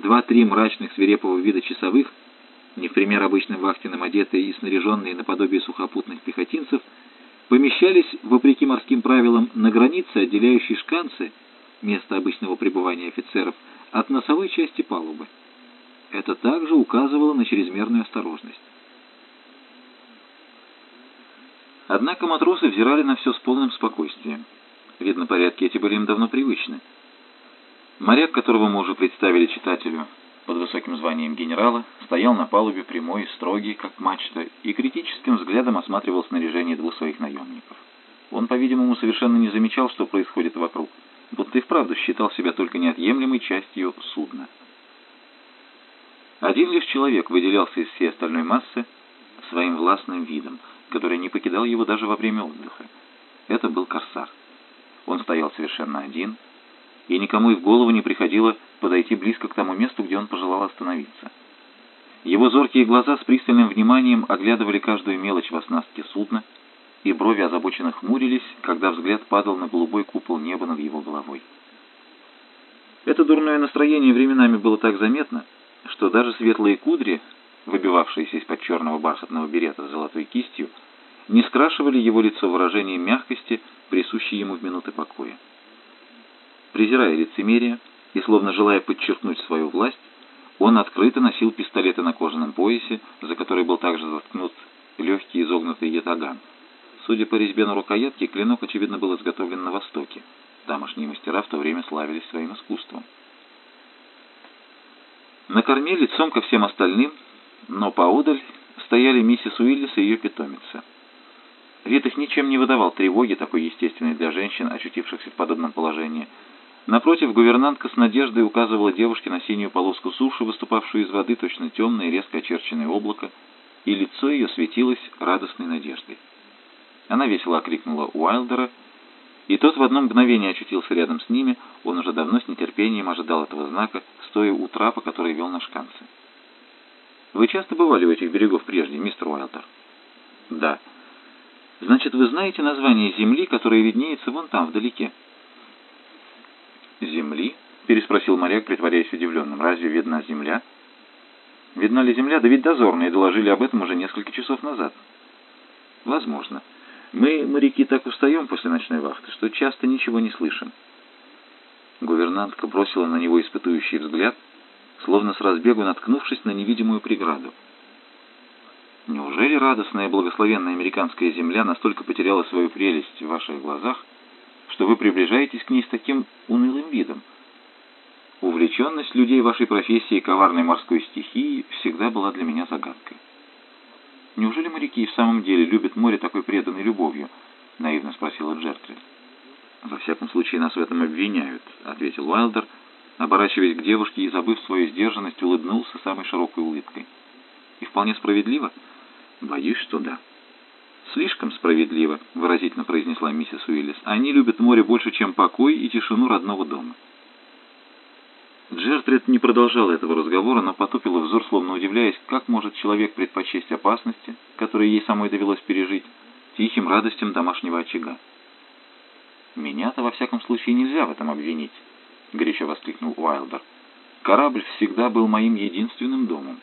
два-три мрачных свирепого вида часовых, не в пример обычным вахтенным одетые и снаряженные наподобие сухопутных пехотинцев, помещались, вопреки морским правилам, на границе, отделяющей шканцы, место обычного пребывания офицеров, от носовой части палубы. Это также указывало на чрезмерную осторожность. Однако матросы взирали на все с полным спокойствием. Видно, порядки эти были им давно привычны. Моряк, которого мы уже представили читателю под высоким званием генерала, стоял на палубе прямой, строгий, как мачта, и критическим взглядом осматривал снаряжение двух своих наемников. Он, по-видимому, совершенно не замечал, что происходит вокруг, будто и вправду считал себя только неотъемлемой частью судна. Один лишь человек выделялся из всей остальной массы своим властным видом — который не покидал его даже во время отдыха. Это был корсар. Он стоял совершенно один, и никому и в голову не приходило подойти близко к тому месту, где он пожелал остановиться. Его зоркие глаза с пристальным вниманием оглядывали каждую мелочь в оснастке судна, и брови озабоченно хмурились, когда взгляд падал на голубой купол неба над его головой. Это дурное настроение временами было так заметно, что даже светлые кудри, выбивавшиеся из-под черного бархатного берета с золотой кистью, не скрашивали его лицо выражением мягкости, присущей ему в минуты покоя. Презирая лицемерие и словно желая подчеркнуть свою власть, он открыто носил пистолеты на кожаном поясе, за который был также заткнут легкий изогнутый ятаган. Судя по резьбе на рукоятке, клинок, очевидно, был изготовлен на Востоке. Тамошние мастера в то время славились своим искусством. На корме лицом ко всем остальным но поодаль стояли миссис Уиллис и ее питомица. Вид их ничем не выдавал тревоги, такой естественной для женщин, очутившихся в подобном положении. Напротив, гувернантка с надеждой указывала девушке на синюю полоску суши, выступавшую из воды, точно темное и резко очерченное облако, и лицо ее светилось радостной надеждой. Она весело окрикнула Уайлдера, и тот в одно мгновение очутился рядом с ними, он уже давно с нетерпением ожидал этого знака, стоя у трапа, который вел на шканцы. Вы часто бывали у этих берегов прежде, мистер Уайлдер? Да. Значит, вы знаете название земли, которая виднеется вон там, вдалеке? Земли? Переспросил моряк, притворяясь удивленным. Разве видна земля? Видна ли земля? Да ведь дозорные доложили об этом уже несколько часов назад. Возможно. Мы, моряки, так устаем после ночной вахты, что часто ничего не слышим. Гувернантка бросила на него испытующий взгляд — словно с разбегу наткнувшись на невидимую преграду. Неужели радостная и благословенная американская земля настолько потеряла свою прелесть в ваших глазах, что вы приближаетесь к ней с таким унылым видом? Увлеченность людей вашей профессии коварной морской стихией всегда была для меня загадкой. «Неужели моряки в самом деле любят море такой преданной любовью?» — наивно спросила Джертрид. «Во всяком случае, нас в этом обвиняют», — ответил Уайлдер, — Оборачиваясь к девушке и забыв свою сдержанность, улыбнулся самой широкой улыбкой. «И вполне справедливо?» «Боюсь, что да». «Слишком справедливо», — выразительно произнесла миссис Уиллис. «Они любят море больше, чем покой и тишину родного дома». Джертрид не продолжала этого разговора, но потупила взор, словно удивляясь, как может человек предпочесть опасности, которые ей самой довелось пережить, тихим радостям домашнего очага. «Меня-то, во всяком случае, нельзя в этом обвинить». — горячо воскликнул Уайлдер. «Корабль всегда был моим единственным домом».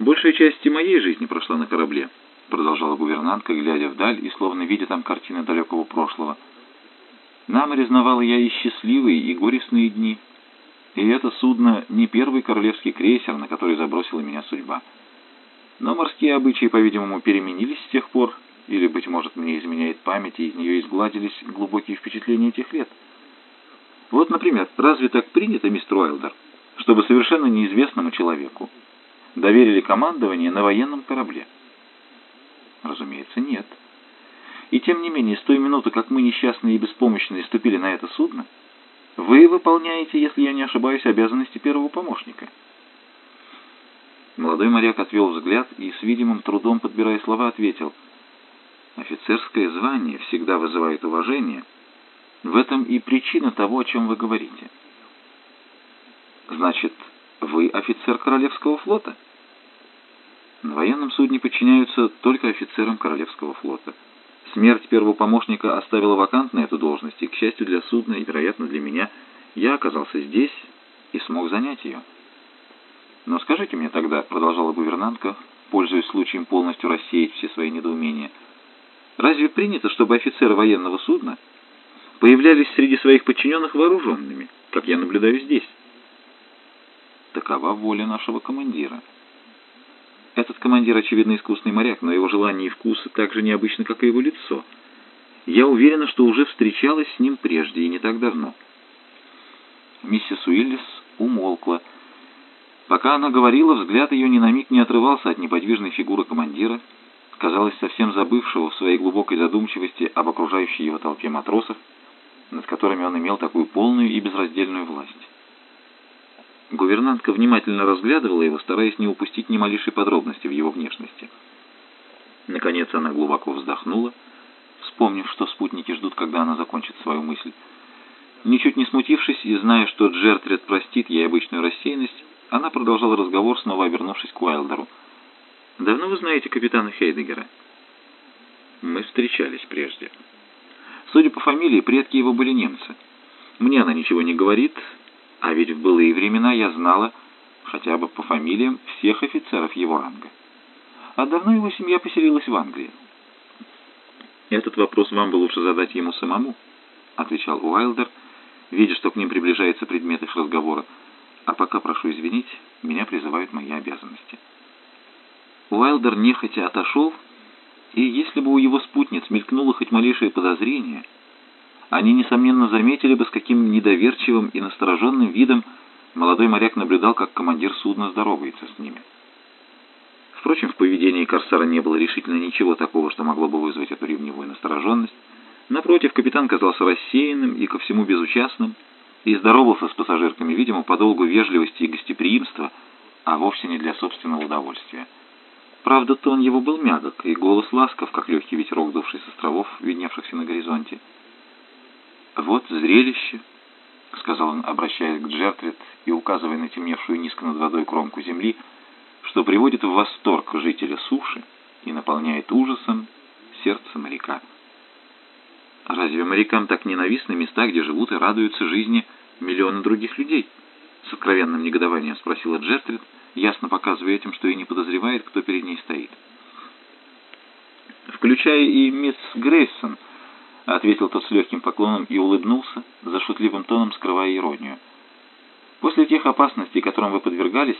«Большая часть моей жизни прошла на корабле», — продолжала гувернантка, глядя вдаль и словно видя там картины далекого прошлого. «Нам резновала я и счастливые, и горестные дни. И это судно не первый королевский крейсер, на который забросила меня судьба. Но морские обычаи, по-видимому, переменились с тех пор, или, быть может, мне изменяет память, и из нее изгладились глубокие впечатления тех лет». Вот, например, разве так принято, мистер Уайлдер, чтобы совершенно неизвестному человеку доверили командование на военном корабле? Разумеется, нет. И тем не менее, с той минуты, как мы, несчастные и беспомощные, ступили на это судно, вы выполняете, если я не ошибаюсь, обязанности первого помощника. Молодой моряк отвел взгляд и, с видимым трудом подбирая слова, ответил, «Офицерское звание всегда вызывает уважение» В этом и причина того, о чем вы говорите. Значит, вы офицер Королевского флота? На военном судне подчиняются только офицерам Королевского флота. Смерть первого помощника оставила вакантной эту должность, и, к счастью для судна, и, вероятно, для меня, я оказался здесь, и смог занять ее. «Но скажите мне тогда», — продолжала гувернантка, пользуясь случаем полностью рассеять все свои недоумения, «разве принято, чтобы офицеры военного судна появлялись среди своих подчиненных вооруженными, как я наблюдаю здесь?» Такова воля нашего командира. Этот командир, очевидно, искусный моряк, но его желания и вкусы так же необычны, как и его лицо. Я уверена, что уже встречалась с ним прежде и не так давно. Миссис Уиллис умолкла. Пока она говорила, взгляд ее ни на миг не отрывался от неподвижной фигуры командира, казалось, совсем забывшего в своей глубокой задумчивости об окружающей его толпе матросов, над которыми он имел такую полную и безраздельную власть. Гувернантка внимательно разглядывала его, стараясь не упустить ни малейшей подробности в его внешности. Наконец она глубоко вздохнула, вспомнив, что спутники ждут, когда она закончит свою мысль. Ничуть не смутившись и зная, что Джертред простит ей обычную рассеянность, она продолжала разговор, снова обернувшись к Уайлдеру. «Давно вы знаете капитана Хейдегера?» «Мы встречались прежде. Судя по фамилии, предки его были немцы. Мне она ничего не говорит, а ведь в былые времена я знала, хотя бы по фамилиям, всех офицеров его ранга. А давно его семья поселилась в Англии. «Этот вопрос вам бы лучше задать ему самому», — отвечал Уайлдер, видя, что к ним приближается предмет их разговора. «А пока прошу извинить, меня призывают мои обязанности». Уайлдер нехотя отошел, и если бы у его спутниц мелькнуло хоть малейшее подозрение — они, несомненно, заметили бы, с каким недоверчивым и настороженным видом молодой моряк наблюдал, как командир судна здоровается с ними. Впрочем, в поведении Корсара не было решительно ничего такого, что могло бы вызвать эту ревнивую настороженность. Напротив, капитан казался рассеянным и ко всему безучастным, и здоровался с пассажирками, видимо, по долгу вежливости и гостеприимства, а вовсе не для собственного удовольствия. Правда, тон его был мягок, и голос ласков, как легкий ветерок, дувший с островов, видневшихся на горизонте. «Вот зрелище», — сказал он, обращаясь к Джертрид и указывая на темневшую низко над водой кромку земли, что приводит в восторг жителя суши и наполняет ужасом сердце моряка. «Разве морякам так ненавистны места, где живут и радуются жизни миллионы других людей?» С откровенным негодованием спросила Джертрид, ясно показывая этим, что и не подозревает, кто перед ней стоит. «Включая и мисс Грейсон», — ответил тот с легким поклоном и улыбнулся, за шутливым тоном скрывая иронию. «После тех опасностей, которым вы подвергались,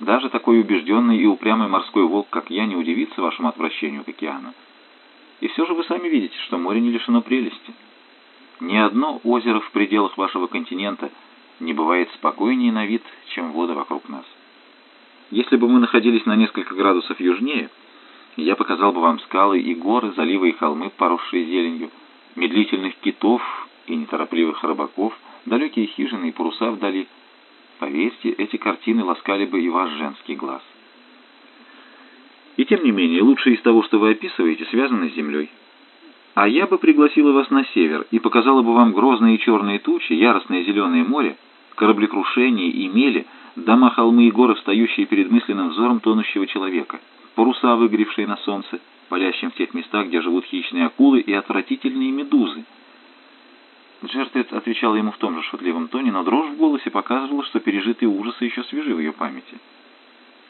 даже такой убежденный и упрямый морской волк, как я, не удивится вашему отвращению к океану. И все же вы сами видите, что море не лишено прелести. Ни одно озеро в пределах вашего континента не бывает спокойнее на вид, чем воды вокруг нас. Если бы мы находились на несколько градусов южнее, я показал бы вам скалы и горы, заливы и холмы, поросшие зеленью, медлительных китов и неторопливых рыбаков, далекие хижины и паруса вдали. Поверьте, эти картины ласкали бы и ваш женский глаз. И тем не менее, лучшее из того, что вы описываете, связано с землей. А я бы пригласила вас на север и показала бы вам грозные черные тучи, яростное зеленое море, кораблекрушение и мели, дома, холмы и горы, встающие перед мысленным взором тонущего человека, паруса, выгоревшие на солнце, палящим в тех местах, где живут хищные акулы и отвратительные медузы. Джертед отвечал ему в том же шутливом тоне, но дрожь в голосе показывала, что пережитые ужасы еще свежи в ее памяти.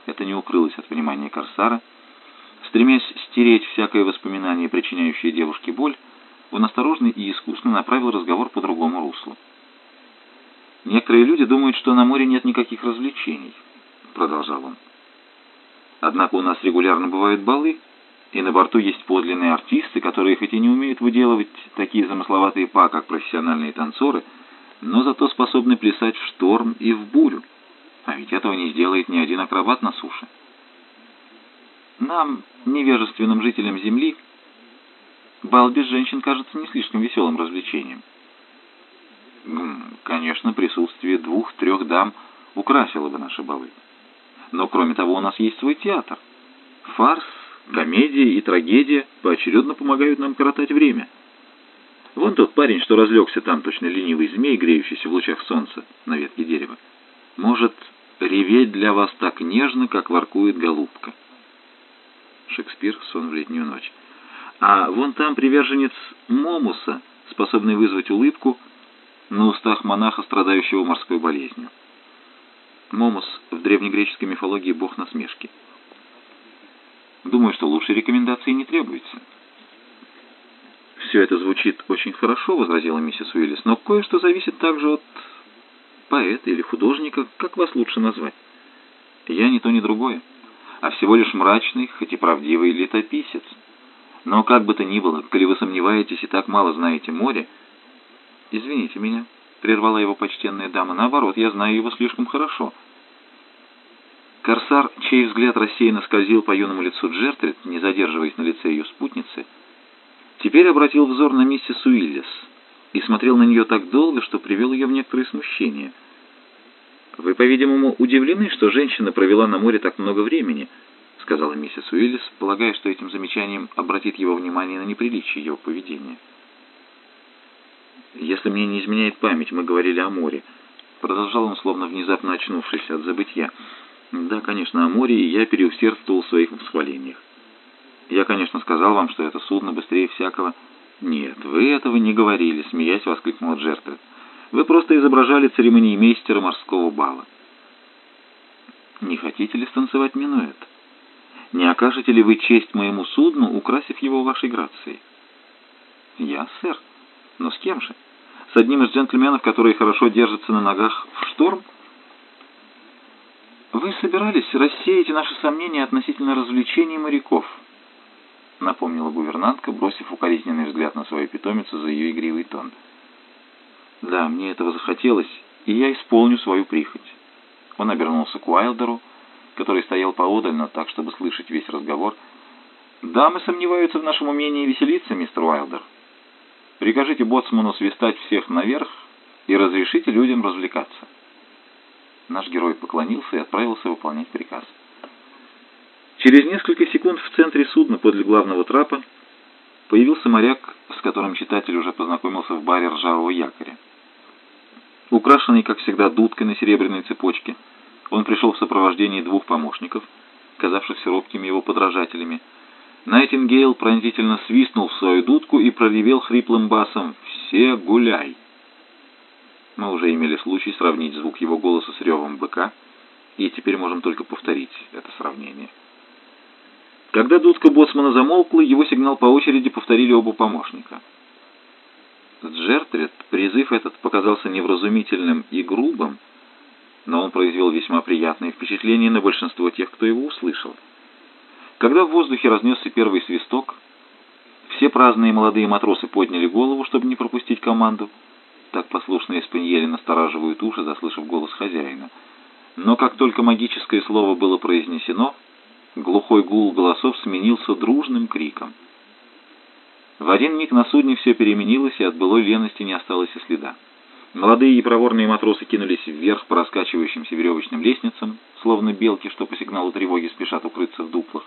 Это не укрылось от внимания Корсара. Стремясь стереть всякое воспоминание, причиняющее девушке боль, он осторожно и искусно направил разговор по другому руслу. «Некоторые люди думают, что на море нет никаких развлечений», — продолжал он. «Однако у нас регулярно бывают балы, и на борту есть подлинные артисты, которые хоть и не умеют выделывать такие замысловатые па, как профессиональные танцоры, но зато способны плясать в шторм и в бурю. А ведь этого не сделает ни один акробат на суше. Нам, невежественным жителям Земли, бал без женщин кажется не слишком веселым развлечением. Конечно, присутствие двух-трех дам украсило бы наши балы. Но кроме того, у нас есть свой театр. Фарс Комедия и трагедия поочередно помогают нам коротать время. Вон тот парень, что разлегся там, точно ленивый змей, греющийся в лучах солнца на ветке дерева, может реветь для вас так нежно, как воркует голубка. Шекспир «Сон в летнюю ночь». А вон там приверженец Момуса, способный вызвать улыбку на устах монаха, страдающего морской болезнью. Момос в древнегреческой мифологии бог насмешки. Думаю, что лучшей рекомендации не требуется. «Все это звучит очень хорошо», — возразила миссис Уиллис, «но кое-что зависит также от поэта или художника, как вас лучше назвать. Я не то, ни другое, а всего лишь мрачный, хоть и правдивый летописец. Но как бы то ни было, коли вы сомневаетесь и так мало знаете море...» «Извините меня», — прервала его почтенная дама, — «наоборот, я знаю его слишком хорошо». Корсар, чей взгляд рассеянно скользил по юному лицу Джертрид, не задерживаясь на лице ее спутницы, теперь обратил взор на миссис Уиллис и смотрел на нее так долго, что привел ее в некоторое смущение. «Вы, по-видимому, удивлены, что женщина провела на море так много времени», — сказала миссис Уиллис, полагая, что этим замечанием обратит его внимание на неприличие его поведения. «Если мне не изменяет память, мы говорили о море», — продолжал он, словно внезапно очнувшись от забытья. «Да, конечно, о море, и я переусердствовал в своих восхвалениях. Я, конечно, сказал вам, что это судно быстрее всякого...» «Нет, вы этого не говорили», — смеясь воскликнула Джертрид. «Вы просто изображали церемониймейстера морского бала». «Не хотите ли станцевать минуэт? Не окажете ли вы честь моему судну, украсив его вашей грацией?» «Я, сэр. Но с кем же? С одним из джентльменов, который хорошо держится на ногах в шторм?» «Вы собирались рассеять наши сомнения относительно развлечений моряков», — напомнила гувернантка, бросив укоризненный взгляд на свою питомицу за ее игривый тон. «Да, мне этого захотелось, и я исполню свою прихоть». Он обернулся к Уайлдеру, который стоял поодаль, но так, чтобы слышать весь разговор. «Дамы сомневаются в нашем умении веселиться, мистер Уайлдер. Прикажите боцману свистать всех наверх и разрешите людям развлекаться». Наш герой поклонился и отправился выполнять приказ. Через несколько секунд в центре судна подле главного трапа появился моряк, с которым читатель уже познакомился в баре ржавого якоря. Украшенный, как всегда, дудкой на серебряной цепочке, он пришел в сопровождении двух помощников, казавшихся робкими его подражателями. Найтингейл пронзительно свистнул в свою дудку и проревел хриплым басом «Все гуляй!». Мы уже имели случай сравнить звук его голоса с ревом быка, и теперь можем только повторить это сравнение. Когда дудка боцмана замолкла, его сигнал по очереди повторили оба помощника. Джертрид призыв этот показался невразумительным и грубым, но он произвел весьма приятное впечатление на большинство тех, кто его услышал. Когда в воздухе разнесся первый свисток, все праздные молодые матросы подняли голову, чтобы не пропустить команду — так послушные спиньели настораживают уши, заслышав голос хозяина. Но как только магическое слово было произнесено, глухой гул голосов сменился дружным криком. В один миг на судне все переменилось, и от былой лености не осталось и следа. Молодые и проворные матросы кинулись вверх по раскачивающимся веревочным лестницам, словно белки, что по сигналу тревоги спешат укрыться в дуплах.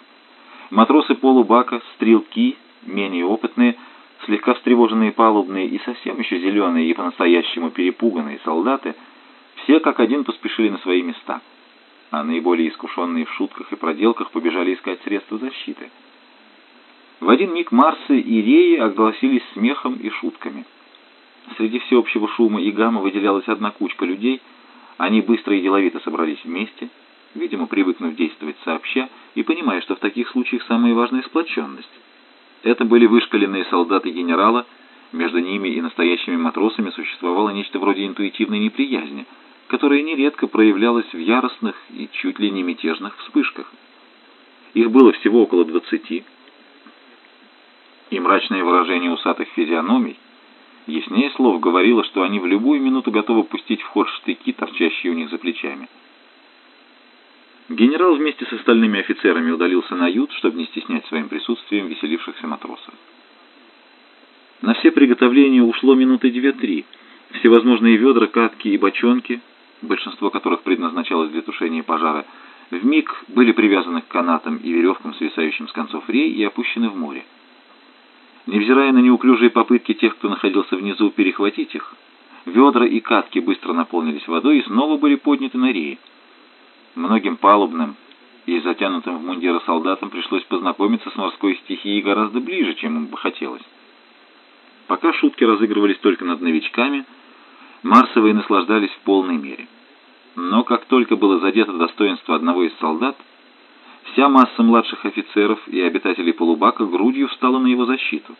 Матросы полубака, стрелки, менее опытные — Слегка встревоженные палубные и совсем еще зеленые и по-настоящему перепуганные солдаты все как один поспешили на свои места, а наиболее искушенные в шутках и проделках побежали искать средства защиты. В один миг Марсы и Реи огласились смехом и шутками. Среди всеобщего шума и гамма выделялась одна кучка людей, они быстро и деловито собрались вместе, видимо, привыкнув действовать сообща и понимая, что в таких случаях самая важная сплоченность. Это были вышкаленные солдаты генерала, между ними и настоящими матросами существовало нечто вроде интуитивной неприязни, которая нередко проявлялась в яростных и чуть ли не мятежных вспышках. Их было всего около двадцати, и мрачное выражение усатых физиономий яснее слов говорило, что они в любую минуту готовы пустить в ход штыки, торчащие у них за плечами. Генерал вместе с остальными офицерами удалился на ют, чтобы не стеснять своим присутствием веселившихся матросов. На все приготовления ушло минуты две-три. Всевозможные ведра, катки и бочонки, большинство которых предназначалось для тушения пожара, в миг были привязаны к канатам и веревкам, свисающим с концов рей, и опущены в море. Невзирая на неуклюжие попытки тех, кто находился внизу, перехватить их, ведра и катки быстро наполнились водой и снова были подняты на реи. Многим палубным и затянутым в мундиры солдатам пришлось познакомиться с морской стихией гораздо ближе, чем им бы хотелось. Пока шутки разыгрывались только над новичками, Марсовые наслаждались в полной мере. Но как только было задето достоинство одного из солдат, вся масса младших офицеров и обитателей полубака грудью встала на его защиту.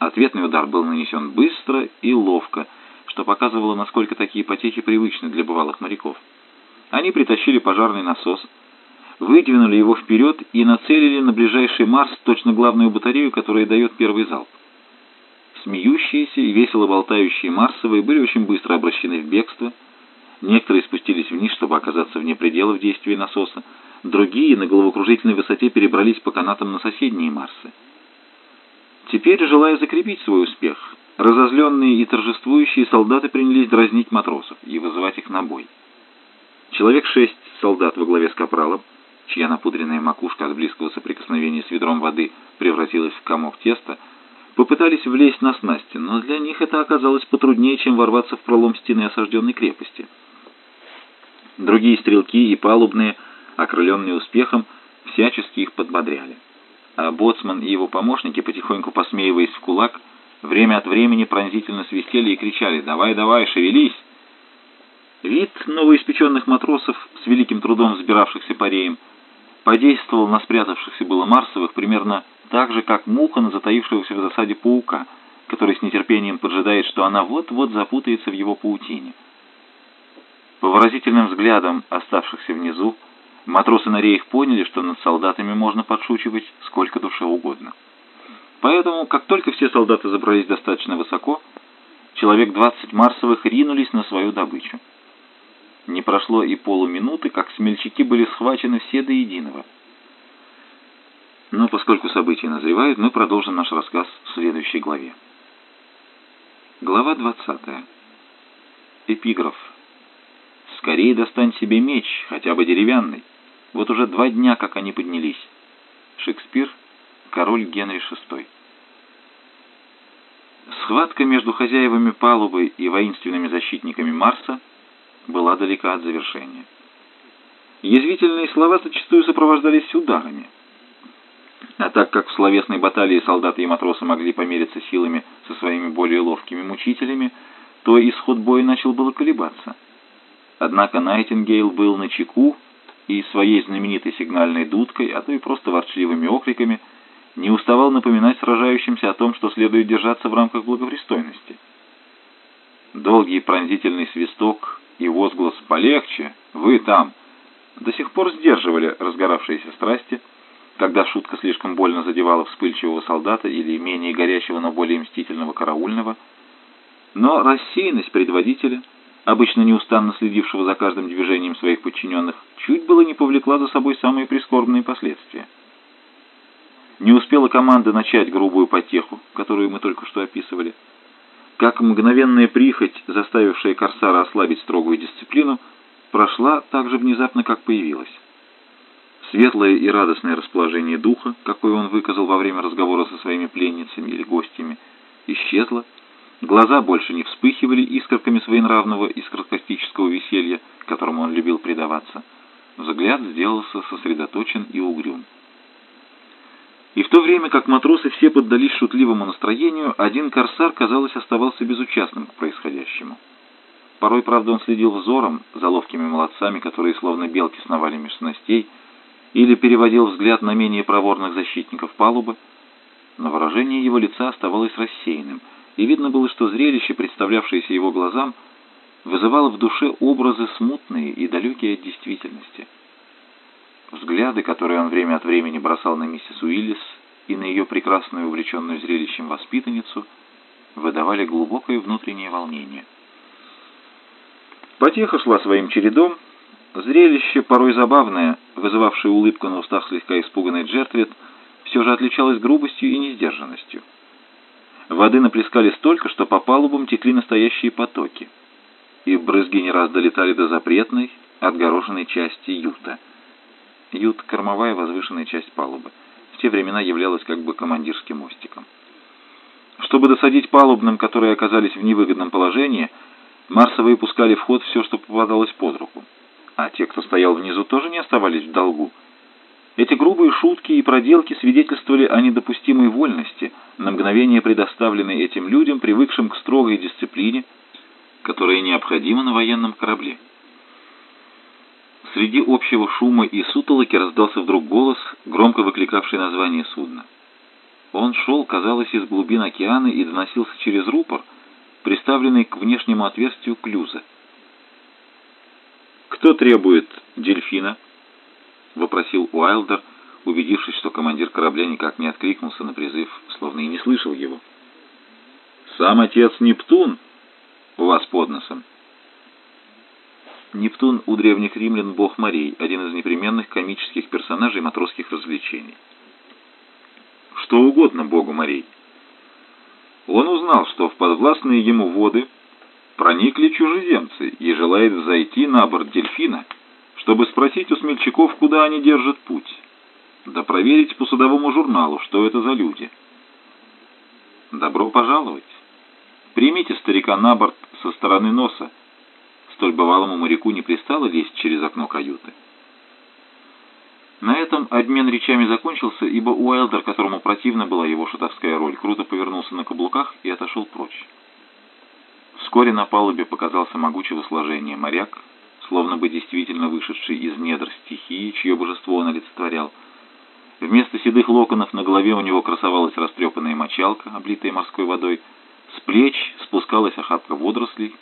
Ответный удар был нанесен быстро и ловко, что показывало, насколько такие потехи привычны для бывалых моряков. Они притащили пожарный насос, выдвинули его вперед и нацелили на ближайший Марс точно главную батарею, которая дает первый залп. Смеющиеся и весело болтающие Марсовые были очень быстро обращены в бегство. Некоторые спустились вниз, чтобы оказаться вне пределов действия насоса, другие на головокружительной высоте перебрались по канатам на соседние Марсы. Теперь, желая закрепить свой успех, разозленные и торжествующие солдаты принялись дразнить матросов и вызывать их на бой. Человек шесть солдат во главе с капралом, чья напудренная макушка от близкого соприкосновения с ведром воды превратилась в комок теста, попытались влезть на снасти, но для них это оказалось потруднее, чем ворваться в пролом стены осажденной крепости. Другие стрелки и палубные, окрыленные успехом, всячески их подбодряли. А боцман и его помощники, потихоньку посмеиваясь в кулак, время от времени пронзительно свистели и кричали «Давай, давай, шевелись!» Вид новоиспеченных матросов, с великим трудом взбиравшихся по реям, подействовал на спрятавшихся было Марсовых примерно так же, как муха на затаившегося в засаде паука, который с нетерпением поджидает, что она вот-вот запутается в его паутине. По выразительным взглядам оставшихся внизу, матросы на реях поняли, что над солдатами можно подшучивать сколько душе угодно. Поэтому, как только все солдаты забрались достаточно высоко, человек двадцать Марсовых ринулись на свою добычу. Не прошло и полуминуты, как смельчаки были схвачены все до единого. Но поскольку события назревают, мы продолжим наш рассказ в следующей главе. Глава 20. Эпиграф. «Скорее достань себе меч, хотя бы деревянный. Вот уже два дня, как они поднялись». Шекспир, король Генри VI. Схватка между хозяевами палубы и воинственными защитниками Марса была далека от завершения. Язвительные слова зачастую сопровождались ударами. А так как в словесной баталии солдаты и матросы могли помериться силами со своими более ловкими мучителями, то исход боя начал было колебаться. Однако Найтингейл был на чеку и своей знаменитой сигнальной дудкой, а то и просто ворчливыми окриками, не уставал напоминать сражающимся о том, что следует держаться в рамках благопристойности. Долгий пронзительный свисток и возглас «Полегче! Вы там!» до сих пор сдерживали разгоравшиеся страсти, когда шутка слишком больно задевала вспыльчивого солдата или менее горячего, но более мстительного караульного. Но рассеянность предводителя, обычно неустанно следившего за каждым движением своих подчиненных, чуть было не повлекла за собой самые прискорбные последствия. Не успела команда начать грубую потеху, которую мы только что описывали, как мгновенная прихоть, заставившая Корсара ослабить строгую дисциплину, прошла так же внезапно, как появилась. Светлое и радостное расположение духа, какое он выказал во время разговора со своими пленницами или гостями, исчезло, глаза больше не вспыхивали искорками своенравного и саркастического веселья, которому он любил предаваться. Взгляд сделался сосредоточен и угрюм. И в то время как матросы все поддались шутливому настроению, один корсар, казалось, оставался безучастным к происходящему. Порой, правда, он следил взором за ловкими молодцами, которые словно белки сновали меж снастей, или переводил взгляд на менее проворных защитников палубы, но выражение его лица оставалось рассеянным, и видно было, что зрелище, представлявшееся его глазам, вызывало в душе образы смутные и далекие от действительности. Взгляды, которые он время от времени бросал на миссис Уиллис и на ее прекрасную увлеченную зрелищем воспитанницу, выдавали глубокое внутреннее волнение. Потеха шла своим чередом, зрелище, порой забавное, вызывавшее улыбку на устах слегка испуганной Джертвит, все же отличалось грубостью и несдержанностью. Воды наплескали столько, что по палубам текли настоящие потоки, и брызги не раз долетали до запретной, отгороженной части юта — Ют — кормовая возвышенная часть палубы. В те времена являлась как бы командирским мостиком. Чтобы досадить палубным, которые оказались в невыгодном положении, Марсовые пускали в ход все, что попадалось под руку. А те, кто стоял внизу, тоже не оставались в долгу. Эти грубые шутки и проделки свидетельствовали о недопустимой вольности, на мгновение предоставленной этим людям, привыкшим к строгой дисциплине, которая необходима на военном корабле. Среди общего шума и сутолоки раздался вдруг голос, громко выкликавший название судна. Он шел, казалось, из глубин океана и доносился через рупор, приставленный к внешнему отверстию клюза. «Кто требует дельфина?» — вопросил Уайлдер, убедившись, что командир корабля никак не откликнулся на призыв, словно и не слышал его. «Сам отец Нептун у вас под носом». Нептун у древних римлян бог морей, один из непременных комических персонажей матросских развлечений. Что угодно богу морей. Он узнал, что в подвластные ему воды проникли чужеземцы и желает зайти на борт дельфина, чтобы спросить у смельчаков, куда они держат путь, да проверить по судовому журналу, что это за люди. Добро пожаловать. Примите старика на борт со стороны носа, Столь бывалому моряку не пристало лезть через окно каюты. На этом обмен речами закончился, ибо Уайлдер, которому противна была его шутовская роль, круто повернулся на каблуках и отошел прочь. Вскоре на палубе показался могучего сложения моряк, словно бы действительно вышедший из недр стихии, чье божество он олицетворял. Вместо седых локонов на голове у него красовалась растрепанная мочалка, облитая морской водой. С плеч спускалась охапка водорослей,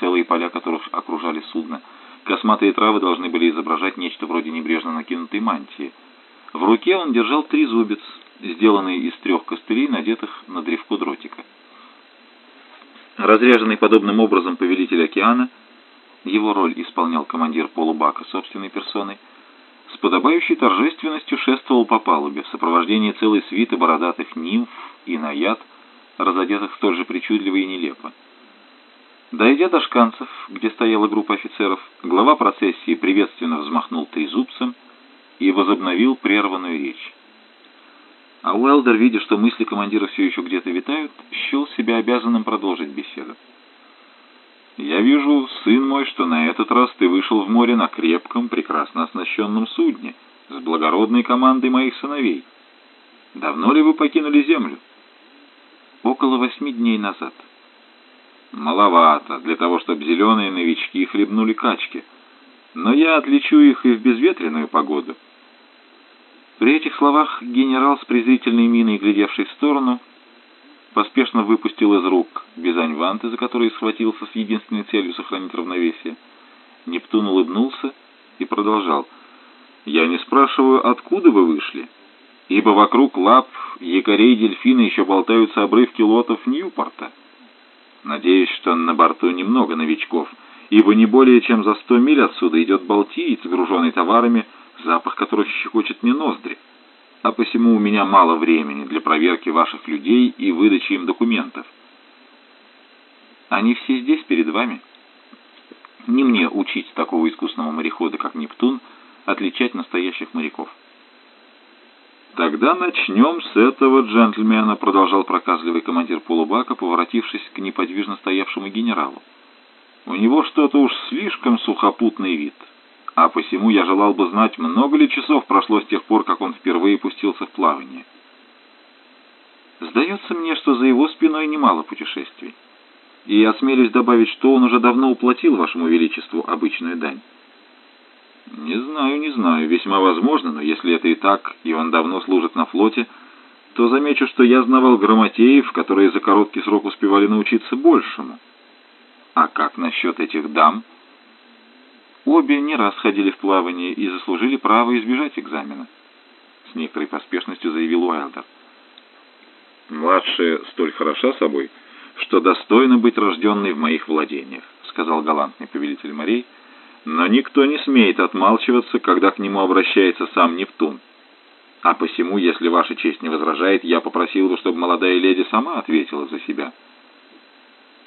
целые поля которых окружали судно. Косматые травы должны были изображать нечто вроде небрежно накинутой мантии. В руке он держал три зубец, сделанные из трех костылей, надетых на древко дротика. Разряженный подобным образом повелитель океана, его роль исполнял командир полубака собственной персоной, с подобающей торжественностью шествовал по палубе в сопровождении целой свиты бородатых нимф и наяд, разодетых столь же причудливо и нелепо. Дойдя до шканцев, где стояла группа офицеров, глава процессии приветственно взмахнул трезубцем и возобновил прерванную речь. А Уэлдер, видя, что мысли командира все еще где-то витают, счел себя обязанным продолжить беседу. «Я вижу, сын мой, что на этот раз ты вышел в море на крепком, прекрасно оснащенном судне, с благородной командой моих сыновей. Давно ли вы покинули землю?» «Около восьми дней назад». Маловато для того, чтобы зеленые новички хлебнули качки. Но я отличу их и в безветренную погоду. При этих словах генерал с презрительной миной, глядевший в сторону, поспешно выпустил из рук бизань-ванты, за которые схватился с единственной целью сохранить равновесие. Нептун улыбнулся и продолжал. «Я не спрашиваю, откуда вы вышли, ибо вокруг лап якорей дельфина еще болтаются обрывки лотов Ньюпорта». Надеюсь, что на борту немного новичков, ибо не более чем за сто миль отсюда идет Балтиец, груженный товарами, запах которых щекочет мне ноздри. А посему у меня мало времени для проверки ваших людей и выдачи им документов. Они все здесь, перед вами. Не мне учить такого искусного морехода, как Нептун, отличать настоящих моряков. «Тогда начнем с этого джентльмена», — продолжал проказливый командир полубака, поворотившись к неподвижно стоявшему генералу. «У него что-то уж слишком сухопутный вид, а посему я желал бы знать, много ли часов прошло с тех пор, как он впервые пустился в плавание». «Сдается мне, что за его спиной немало путешествий, и осмелюсь добавить, что он уже давно уплатил вашему величеству обычную дань». «Не знаю, не знаю. Весьма возможно, но если это и так, и он давно служит на флоте, то замечу, что я знавал грамотеев, которые за короткий срок успевали научиться большему. А как насчет этих дам?» Обе не раз ходили в плавание и заслужили право избежать экзамена. С некоторой поспешностью заявил Уайлдер. «Младшая столь хороша собой, что достойна быть рожденной в моих владениях», сказал галантный повелитель морей, — но никто не смеет отмалчиваться, когда к нему обращается сам Нептун. А посему, если ваша честь не возражает, я попросил бы, чтобы молодая леди сама ответила за себя».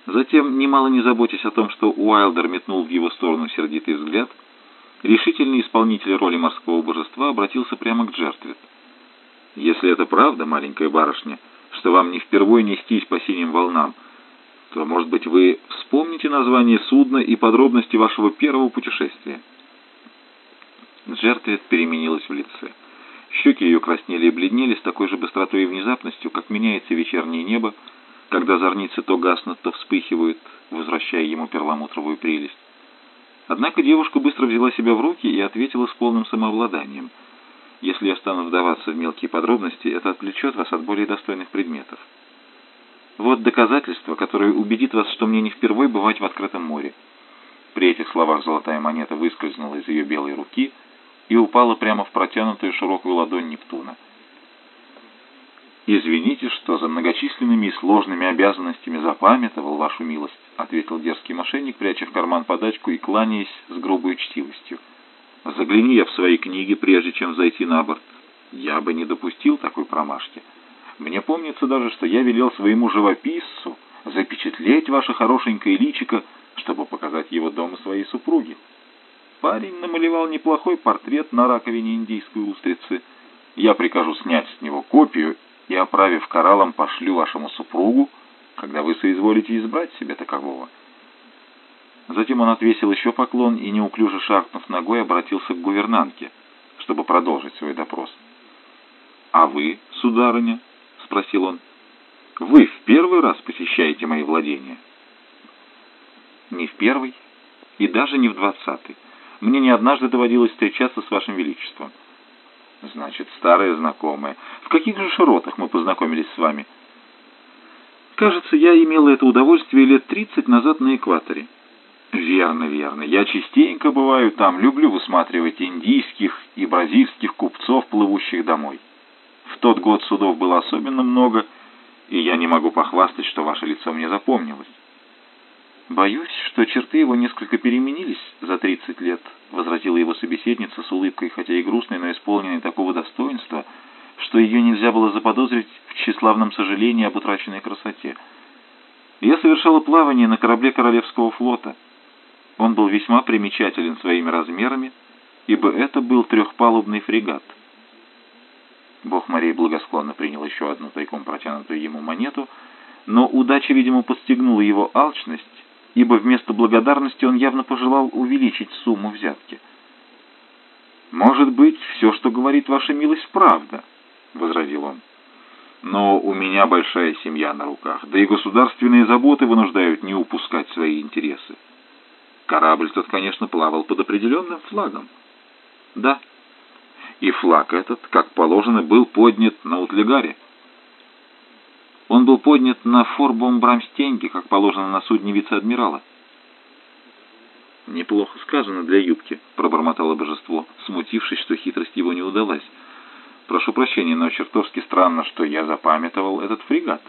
Затем, немало не заботясь о том, что Уайлдер метнул в его сторону сердитый взгляд, решительный исполнитель роли морского божества обратился прямо к Джертвит. «Если это правда, маленькая барышня, что вам не впервой нестись по синим волнам, то, может быть, вы вспомните название судна и подробности вашего первого путешествия?» Джертвит переменилась в лице. Щеки ее краснели и бледнели с такой же быстротой и внезапностью, как меняется вечернее небо, когда зорницы то гаснут, то вспыхивают, возвращая ему перламутровую прелесть. Однако девушка быстро взяла себя в руки и ответила с полным самообладанием. «Если я стану вдаваться в мелкие подробности, это отвлечет вас от более достойных предметов. Вот доказательство, которое убедит вас, что мне не впервой бывать в открытом море». При этих словах золотая монета выскользнула из ее белой руки и упала прямо в протянутую широкую ладонь Нептуна. «Извините, что за многочисленными и сложными обязанностями запамятовал вашу милость», ответил дерзкий мошенник, пряча в карман подачку и кланяясь с грубой учтивостью. «Загляни я в свои книги, прежде чем зайти на борт. Я бы не допустил такой промашки. Мне помнится даже, что я велел своему живописцу запечатлеть ваше хорошенькое личико, чтобы показать его дома своей супруге. Парень намалевал неплохой портрет на раковине индийской устрицы. Я прикажу снять с него копию и, оправив кораллом, пошлю вашему супругу, когда вы соизволите избрать себе такового». Затем он отвесил еще поклон и, неуклюже шаркнув ногой, обратился к гувернантке, чтобы продолжить свой допрос. «А вы, сударыня?» — спросил он. «Вы в первый раз посещаете мои владения?» «Не в первый и даже не в двадцатый. Мне не однажды доводилось встречаться с вашим величеством». Значит, старые знакомые. В каких же широтах мы познакомились с вами? Кажется, я имела это удовольствие лет тридцать назад на экваторе. Верно, верно. Я частенько бываю там, люблю высматривать индийских и бразильских купцов, плывущих домой. В тот год судов было особенно много, и я не могу похвастать, что ваше лицо мне запомнилось. «Боюсь, что черты его несколько переменились за тридцать лет», — возразила его собеседница с улыбкой, хотя и грустной, но исполненной такого достоинства, что ее нельзя было заподозрить в тщеславном сожалении об утраченной красоте. «Я совершала плавание на корабле Королевского флота. Он был весьма примечателен своими размерами, ибо это был трехпалубный фрегат». Бог Марии благосклонно принял еще одну тайком протянутую ему монету, но удача, видимо, подстегнула его алчность, ибо вместо благодарности он явно пожелал увеличить сумму взятки. «Может быть, все, что говорит ваша милость, правда», — возразил он. «Но у меня большая семья на руках, да и государственные заботы вынуждают не упускать свои интересы. Корабль тот, конечно, плавал под определенным флагом. Да, и флаг этот, как положено, был поднят на Утлегаре. Он был поднят на форбом Брамстенге, как положено на судне вице-адмирала. «Неплохо сказано для юбки», — пробормотало божество, смутившись, что хитрость его не удалась. «Прошу прощения, но чертовски странно, что я запамятовал этот фрегат.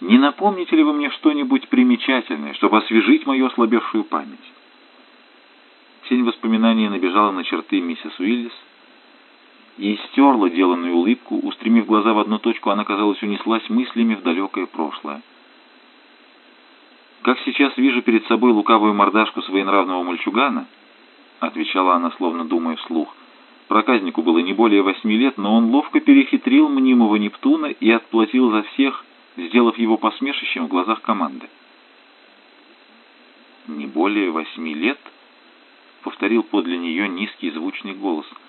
Не напомните ли вы мне что-нибудь примечательное, чтобы освежить мою ослабевшую память?» Тень воспоминания набежала на черты миссис Уиллис, и стерла деланную улыбку, устремив глаза в одну точку, она, казалось, унеслась мыслями в далекое прошлое. «Как сейчас вижу перед собой лукавую мордашку своенравного мальчугана», отвечала она, словно думая вслух. Проказнику было не более восьми лет, но он ловко перехитрил мнимого Нептуна и отплатил за всех, сделав его посмешищем в глазах команды. «Не более восьми лет?» — повторил подле нее низкий звучный голос —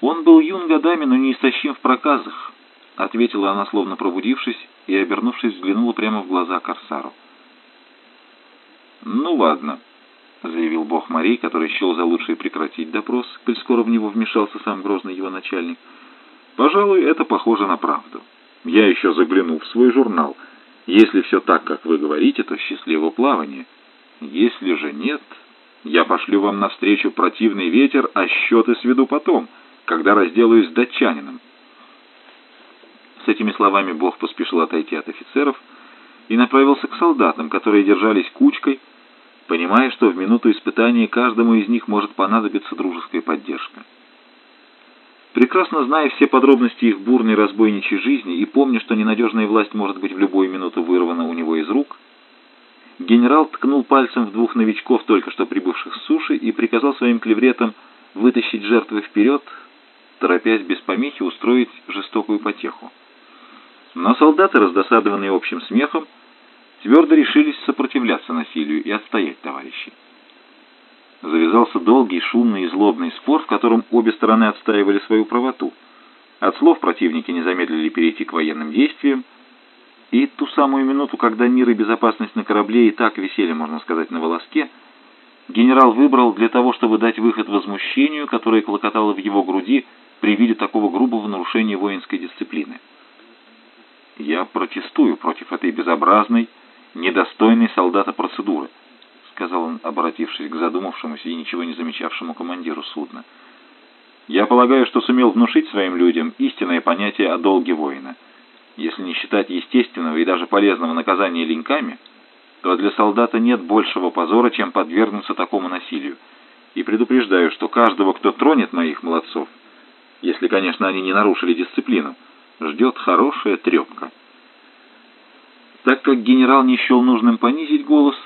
«Он был юн годами, но не истощим в проказах», — ответила она, словно пробудившись, и, обернувшись, взглянула прямо в глаза Корсару. «Ну ладно», — заявил бог Марий, который счел за лучшее прекратить допрос, коль скоро в него вмешался сам грозный его начальник. «Пожалуй, это похоже на правду. Я еще загляну в свой журнал. Если все так, как вы говорите, то счастливого плавания. Если же нет, я пошлю вам навстречу противный ветер, а счеты сведу потом» когда разделаюсь с датчанином. С этими словами Бог поспешил отойти от офицеров и направился к солдатам, которые держались кучкой, понимая, что в минуту испытания каждому из них может понадобиться дружеская поддержка. Прекрасно зная все подробности их бурной разбойничьей жизни и помня, что ненадежная власть может быть в любую минуту вырвана у него из рук, генерал ткнул пальцем в двух новичков, только что прибывших с суши, и приказал своим клевретам вытащить жертвы вперед, торопясь без помехи устроить жестокую потеху. Но солдаты, раздосадованные общим смехом, твердо решились сопротивляться насилию и отстоять товарищей. Завязался долгий, шумный и злобный спор, в котором обе стороны отстаивали свою правоту. От слов противники не замедлили перейти к военным действиям, и ту самую минуту, когда мир и безопасность на корабле и так висели, можно сказать, на волоске, генерал выбрал для того, чтобы дать выход возмущению, которое клокотало в его груди при виде такого грубого нарушения воинской дисциплины. «Я протестую против этой безобразной, недостойной солдата процедуры», сказал он, обратившись к задумавшемуся и ничего не замечавшему командиру судна. «Я полагаю, что сумел внушить своим людям истинное понятие о долге воина. Если не считать естественного и даже полезного наказания леньками, то для солдата нет большего позора, чем подвергнуться такому насилию. И предупреждаю, что каждого, кто тронет моих молодцов, если, конечно, они не нарушили дисциплину, ждет хорошая трепка. Так как генерал не счел нужным понизить голос,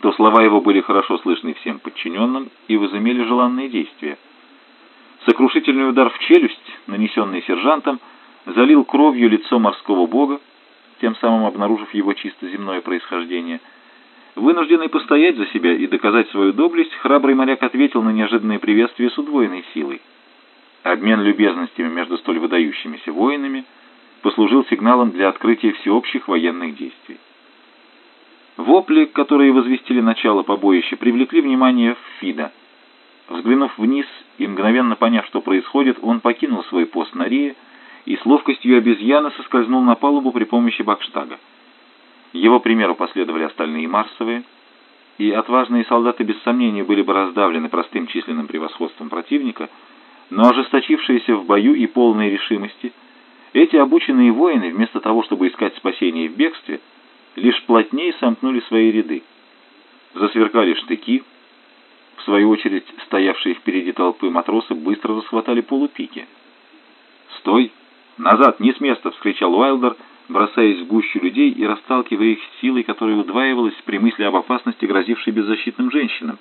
то слова его были хорошо слышны всем подчиненным и возымели желанные действия. Сокрушительный удар в челюсть, нанесенный сержантом, залил кровью лицо морского бога, тем самым обнаружив его чисто земное происхождение. Вынужденный постоять за себя и доказать свою доблесть, храбрый моряк ответил на неожиданное приветствие с удвоенной силой. Обмен любезностями между столь выдающимися воинами послужил сигналом для открытия всеобщих военных действий. Вопли, которые возвестили начало побоища, привлекли внимание Фида. Взглянув вниз и мгновенно поняв, что происходит, он покинул свой пост на Рее и с ловкостью обезьяны соскользнул на палубу при помощи бакштага. Его примеру последовали остальные марсовые, и отважные солдаты без сомнения были бы раздавлены простым численным превосходством противника, но ожесточившиеся в бою и полной решимости, эти обученные воины, вместо того, чтобы искать спасение в бегстве, лишь плотнее сомкнули свои ряды. Засверкали штыки, в свою очередь стоявшие впереди толпы матросы быстро расхватали полупики. «Стой! Назад! Не с места!» — вскричал Уайлдер, бросаясь в гущу людей и расталкивая их силой, которая удваивалась при мысли об опасности, грозившей беззащитным женщинам,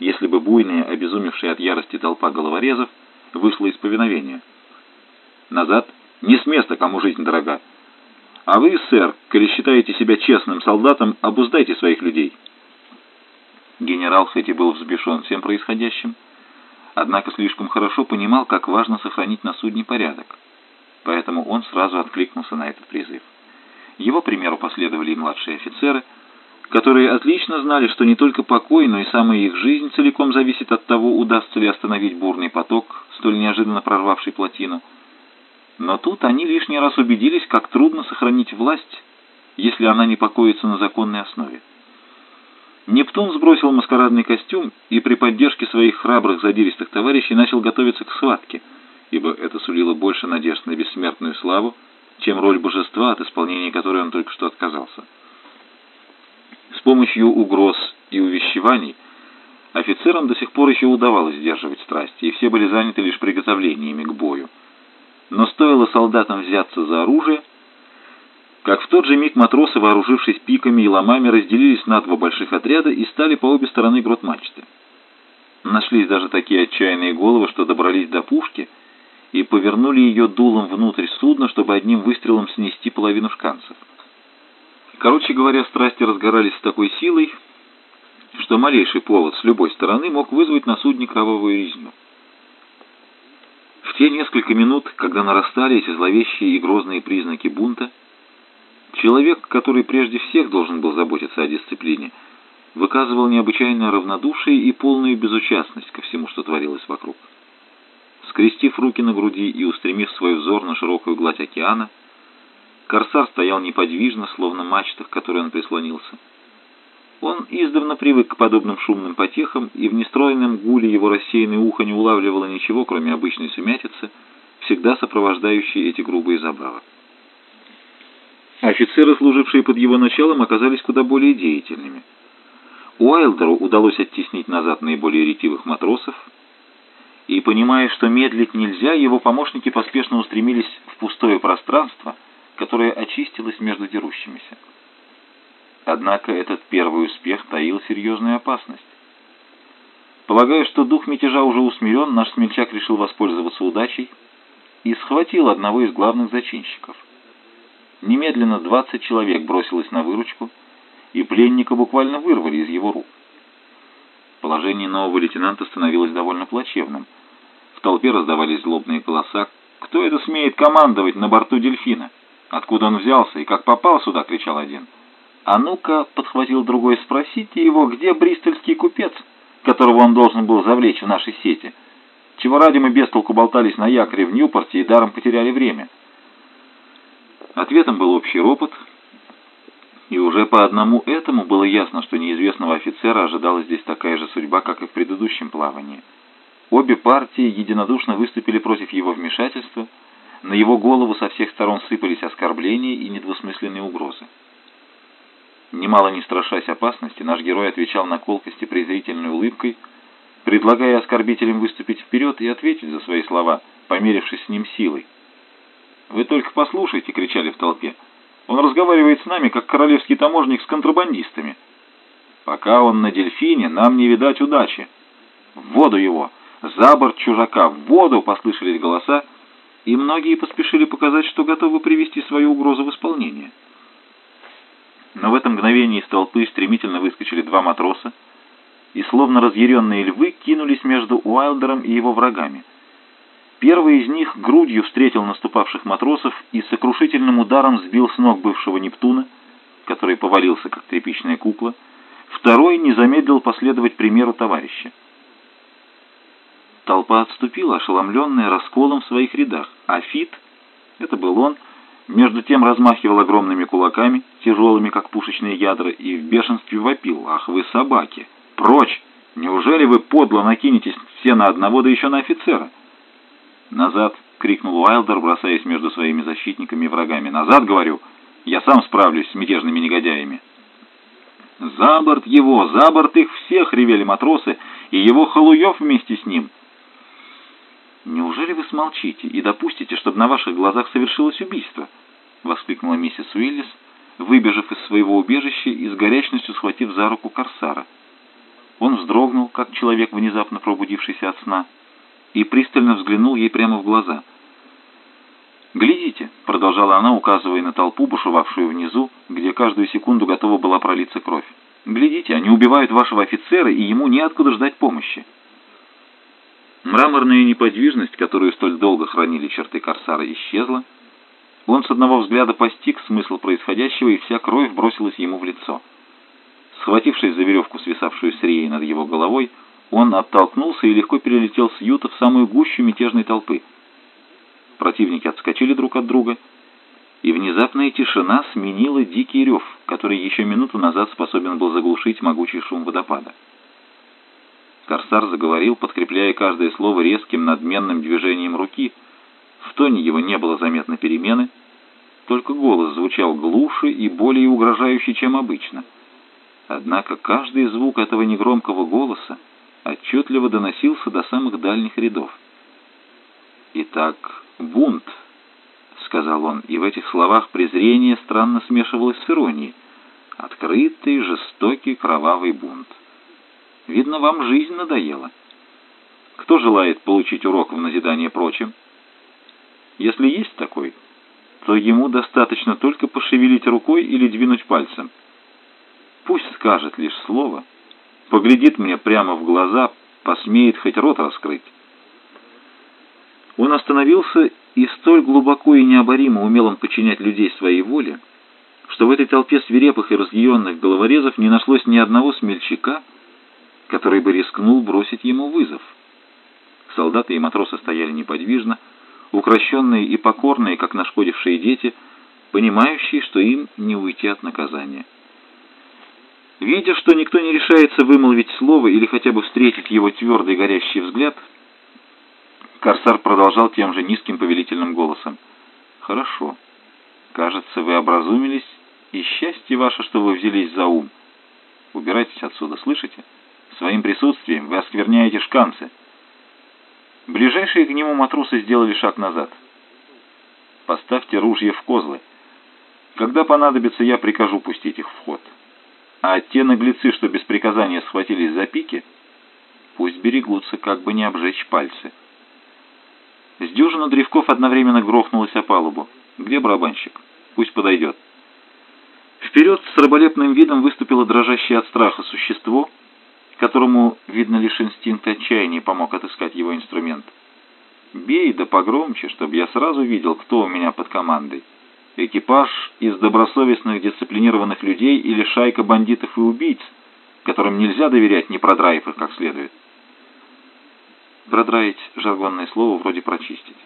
если бы буйная, обезумевшая от ярости толпа головорезов вышла из повиновения. «Назад! Не с места, кому жизнь дорога! А вы, сэр, коли считаете себя честным солдатом, обуздайте своих людей!» Генерал хоть был взбешен всем происходящим, однако слишком хорошо понимал, как важно сохранить на судне порядок. Поэтому он сразу откликнулся на этот призыв. Его примеру последовали и младшие офицеры, которые отлично знали, что не только покой, но и самая их жизнь целиком зависит от того, удастся ли остановить бурный поток, столь неожиданно прорвавший плотину. Но тут они лишний раз убедились, как трудно сохранить власть, если она не покоится на законной основе. Нептун сбросил маскарадный костюм и при поддержке своих храбрых задиристых товарищей начал готовиться к схватке, ибо это сулило больше надежд на бессмертную славу, чем роль божества, от исполнения которой он только что отказался. Помощью угроз и увещеваний офицерам до сих пор еще удавалось сдерживать страсти, и все были заняты лишь приготовлениями к бою. Но стоило солдатам взяться за оружие, как в тот же миг матросы, вооружившись пиками и ломами, разделились на два больших отряда и стали по обе стороны грот мачты. Нашлись даже такие отчаянные головы, что добрались до пушки и повернули ее дулом внутрь судна, чтобы одним выстрелом снести половину шканцев. Короче говоря, страсти разгорались с такой силой, что малейший повод с любой стороны мог вызвать на судне кровавую резню. В те несколько минут, когда нарастали эти зловещие и грозные признаки бунта, Человек, который прежде всех должен был заботиться о дисциплине, выказывал необычайное равнодушие и полную безучастность ко всему, что творилось вокруг. Скрестив руки на груди и устремив свой взор на широкую гладь океана, корсар стоял неподвижно, словно мачта, к которой он прислонился. Он издавна привык к подобным шумным потехам, и в нестроенном гуле его рассеянное ухо не улавливало ничего, кроме обычной сумятицы, всегда сопровождающей эти грубые забавы. Офицеры, служившие под его началом, оказались куда более деятельными. Уайлдеру удалось оттеснить назад наиболее ретивых матросов, и, понимая, что медлить нельзя, его помощники поспешно устремились в пустое пространство, которое очистилось между дерущимися. Однако этот первый успех таил серьезную опасность. Полагая, что дух мятежа уже усмирен, наш смельчак решил воспользоваться удачей и схватил одного из главных зачинщиков — Немедленно 20 человек бросилось на выручку, и пленника буквально вырвали из его рук. Положение нового лейтенанта становилось довольно плачевным. В толпе раздавались злобные голоса. «Кто это смеет командовать на борту дельфина? Откуда он взялся и как попал сюда?» — кричал один. «А ну-ка», — подхватил другой, — «спросите его, где бристольский купец, которого он должен был завлечь в наши сети? Чего ради мы без толку болтались на якоре в Ньюпорте и даром потеряли время?» Ответом был общий ропот, и уже по одному этому было ясно, что неизвестного офицера ожидала здесь такая же судьба, как и в предыдущем плавании. Обе партии единодушно выступили против его вмешательства, на его голову со всех сторон сыпались оскорбления и недвусмысленные угрозы. Немало не страшась опасности, наш герой отвечал на колкости презрительной улыбкой, предлагая оскорбителям выступить вперед и ответить за свои слова, померившись с ним силой. «Вы только послушайте!» — кричали в толпе. «Он разговаривает с нами, как королевский таможник с контрабандистами. Пока он на дельфине, нам не видать удачи. В воду его! За борт чужака! В воду!» — послышались голоса, и многие поспешили показать, что готовы привести свою угрозу в исполнение. Но в это мгновение из толпы стремительно выскочили два матроса и, словно разъяренные львы, кинулись между Уайлдером и его врагами. Первый из них грудью встретил наступавших матросов и сокрушительным ударом сбил с ног бывшего Нептуна, который повалился, как тряпичная кукла. Второй не замедлил последовать примеру товарища. Толпа отступила, ошеломленная расколом в своих рядах, а Фит, это был он, — между тем размахивал огромными кулаками, тяжелыми, как пушечные ядра, и в бешенстве вопил. «Ах вы собаки! Прочь! Неужели вы подло накинетесь все на одного, да еще на офицера?» «Назад!» — крикнул Уайлдер, бросаясь между своими защитниками и врагами. «Назад, говорю! Я сам справлюсь с мятежными негодяями!» «За борт его! За борт их всех!» — ревели матросы, и его халуев вместе с ним — «Неужели вы смолчите и допустите, чтобы на ваших глазах совершилось убийство?» — воскликнула миссис Уиллис, выбежав из своего убежища и с горячностью схватив за руку Корсара. Он вздрогнул, как человек, внезапно пробудившийся от сна, и пристально взглянул ей прямо в глаза. «Глядите», — продолжала она, указывая на толпу, бушевавшую внизу, где каждую секунду готова была пролиться кровь. «Глядите, они убивают вашего офицера, и ему неоткуда ждать помощи». Мраморная неподвижность, которую столь долго хранили черты корсара, исчезла. Он с одного взгляда постиг смысл происходящего, и вся кровь бросилась ему в лицо. Схватившись за веревку, свисавшую с реей над его головой, он оттолкнулся и легко перелетел с юта в самую гущу мятежной толпы. Противники отскочили друг от друга, и внезапная тишина сменила дикий рев, который еще минуту назад способен был заглушить могучий шум водопада. Корсар заговорил, подкрепляя каждое слово резким надменным движением руки. В тоне его не было заметно перемены, только голос звучал глуше и более угрожающе, чем обычно. Однако каждый звук этого негромкого голоса отчетливо доносился до самых дальних рядов. «Итак, бунт», — сказал он, и в этих словах презрение странно смешивалось с иронией. «Открытый, жестокий, кровавый бунт». Видно, вам жизнь надоела. Кто желает получить урок в назидание прочим? Если есть такой, то ему достаточно только пошевелить рукой или двинуть пальцем. Пусть скажет лишь слово, поглядит мне прямо в глаза, посмеет хоть рот раскрыть. Он остановился и столь глубоко и необоримо умел он подчинять людей своей воле, что в этой толпе свирепых и разъяренных головорезов не нашлось ни одного смельчака, который бы рискнул бросить ему вызов. Солдаты и матросы стояли неподвижно, укращенные и покорные, как нашкодившие дети, понимающие, что им не уйти от наказания. Видя, что никто не решается вымолвить слово или хотя бы встретить его твердый горящий взгляд, Корсар продолжал тем же низким повелительным голосом. «Хорошо. Кажется, вы образумились, и счастье ваше, что вы взялись за ум. Убирайтесь отсюда, слышите?» Своим присутствием вы оскверняете шканцы. Ближайшие к нему матросы сделали шаг назад. Поставьте ружья в козлы. Когда понадобится, я прикажу пустить их в ход. А те наглецы, что без приказания схватились за пики, пусть берегутся, как бы не обжечь пальцы. С дюжина древков одновременно грохнулась о палубу. Где барабанщик? Пусть подойдет. Вперед с раболепным видом выступило дрожащее от страха существо — которому, видно, лишь инстинкт отчаяния помог отыскать его инструмент. «Бей да погромче, чтобы я сразу видел, кто у меня под командой». экипаж из добросовестных дисциплинированных людей или шайка бандитов и убийц, которым нельзя доверять, не продраив их как следует. Продраить — жаргонное слово, вроде прочистить.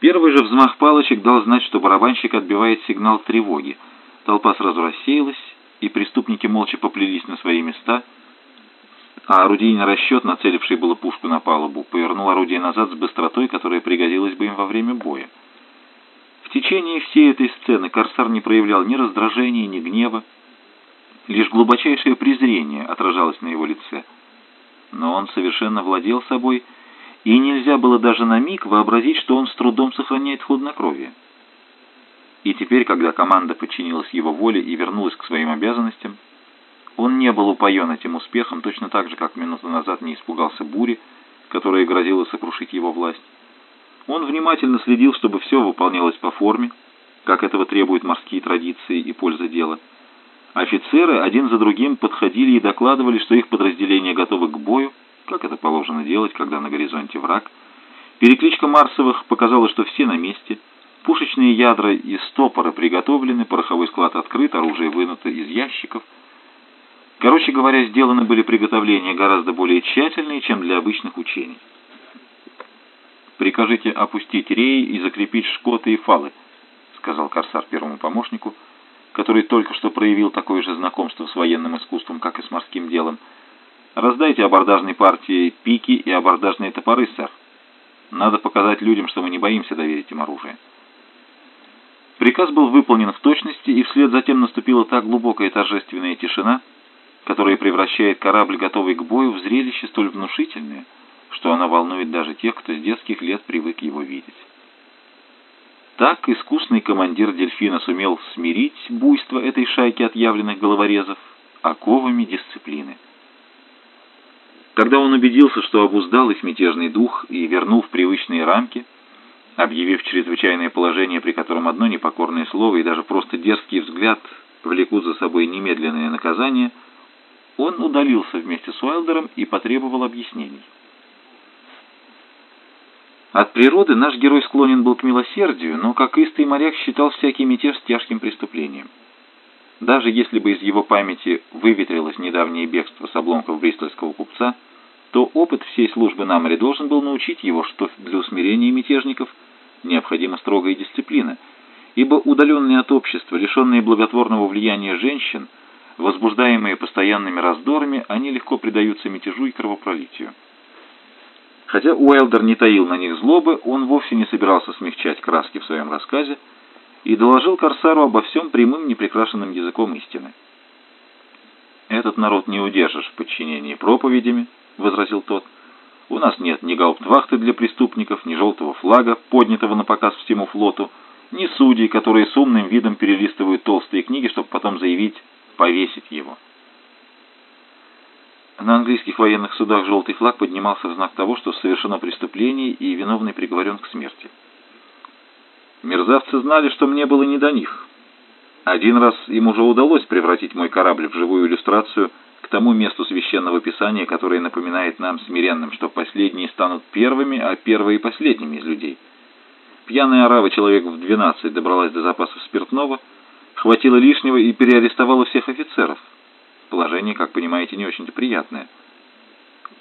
Первый же взмах палочек дал знать, что барабанщик отбивает сигнал тревоги. Толпа сразу рассеялась, и преступники молча поплелись на свои места, а орудийный расчет, нацеливший было пушку на палубу, повернул орудие назад с быстротой, которая пригодилась бы им во время боя. В течение всей этой сцены Корсар не проявлял ни раздражения, ни гнева, лишь глубочайшее презрение отражалось на его лице. Но он совершенно владел собой, и нельзя было даже на миг вообразить, что он с трудом сохраняет хладнокровие. И теперь, когда команда подчинилась его воле и вернулась к своим обязанностям, он не был упоен этим успехом, точно так же, как минуту назад не испугался бури, которая грозила сокрушить его власть. Он внимательно следил, чтобы все выполнялось по форме, как этого требуют морские традиции и польза дела. Офицеры один за другим подходили и докладывали, что их подразделения готовы к бою, как это положено делать, когда на горизонте враг. Перекличка Марсовых показала, что все на месте. Пушечные ядра и стопоры приготовлены, пороховой склад открыт, оружие вынуто из ящиков. Короче говоря, сделаны были приготовления гораздо более тщательные, чем для обычных учений. «Прикажите опустить реи и закрепить шкоты и фалы», — сказал Корсар первому помощнику, который только что проявил такое же знакомство с военным искусством, как и с морским делом. «Раздайте абордажной партии пики и абордажные топоры, сэр. Надо показать людям, что мы не боимся доверить им оружие». Приказ был выполнен в точности, и вслед затем наступила та глубокая торжественная тишина, которая превращает корабль, готовый к бою, в зрелище столь внушительное — что она волнует даже тех, кто с детских лет привык его видеть. Так искусный командир дельфина сумел смирить буйство этой шайки отъявленных головорезов оковами дисциплины. Когда он убедился, что обуздал их мятежный дух и вернул в привычные рамки, объявив чрезвычайное положение, при котором одно непокорное слово и даже просто дерзкий взгляд влекут за собой немедленное наказание, он удалился вместе с Уайлдером и потребовал объяснений. От природы наш герой склонен был к милосердию, но как истый моряк считал всякий мятеж тяжким преступлением. Даже если бы из его памяти выветрилось недавнее бегство с обломков бристольского купца, то опыт всей службы на море должен был научить его, что для усмирения мятежников необходима строгая дисциплина, ибо удаленные от общества, лишенные благотворного влияния женщин, возбуждаемые постоянными раздорами, они легко предаются мятежу и кровопролитию. Хотя Уайлдер не таил на них злобы, он вовсе не собирался смягчать краски в своем рассказе и доложил Корсару обо всем прямым неприкрашенным языком истины. «Этот народ не удержишь в подчинении проповедями», — возразил тот. «У нас нет ни гауптвахты для преступников, ни желтого флага, поднятого на показ всему флоту, ни судей, которые с умным видом перелистывают толстые книги, чтобы потом заявить «повесить его». На английских военных судах желтый флаг поднимался в знак того, что совершено преступление и виновный приговорен к смерти. Мерзавцы знали, что мне было не до них. Один раз им уже удалось превратить мой корабль в живую иллюстрацию к тому месту священного писания, которое напоминает нам смиренным, что последние станут первыми, а первые последними из людей. Пьяная арава человек в 12 добралась до запасов спиртного, хватило лишнего и переарестовала всех офицеров. Положение, как понимаете, не очень-то приятное.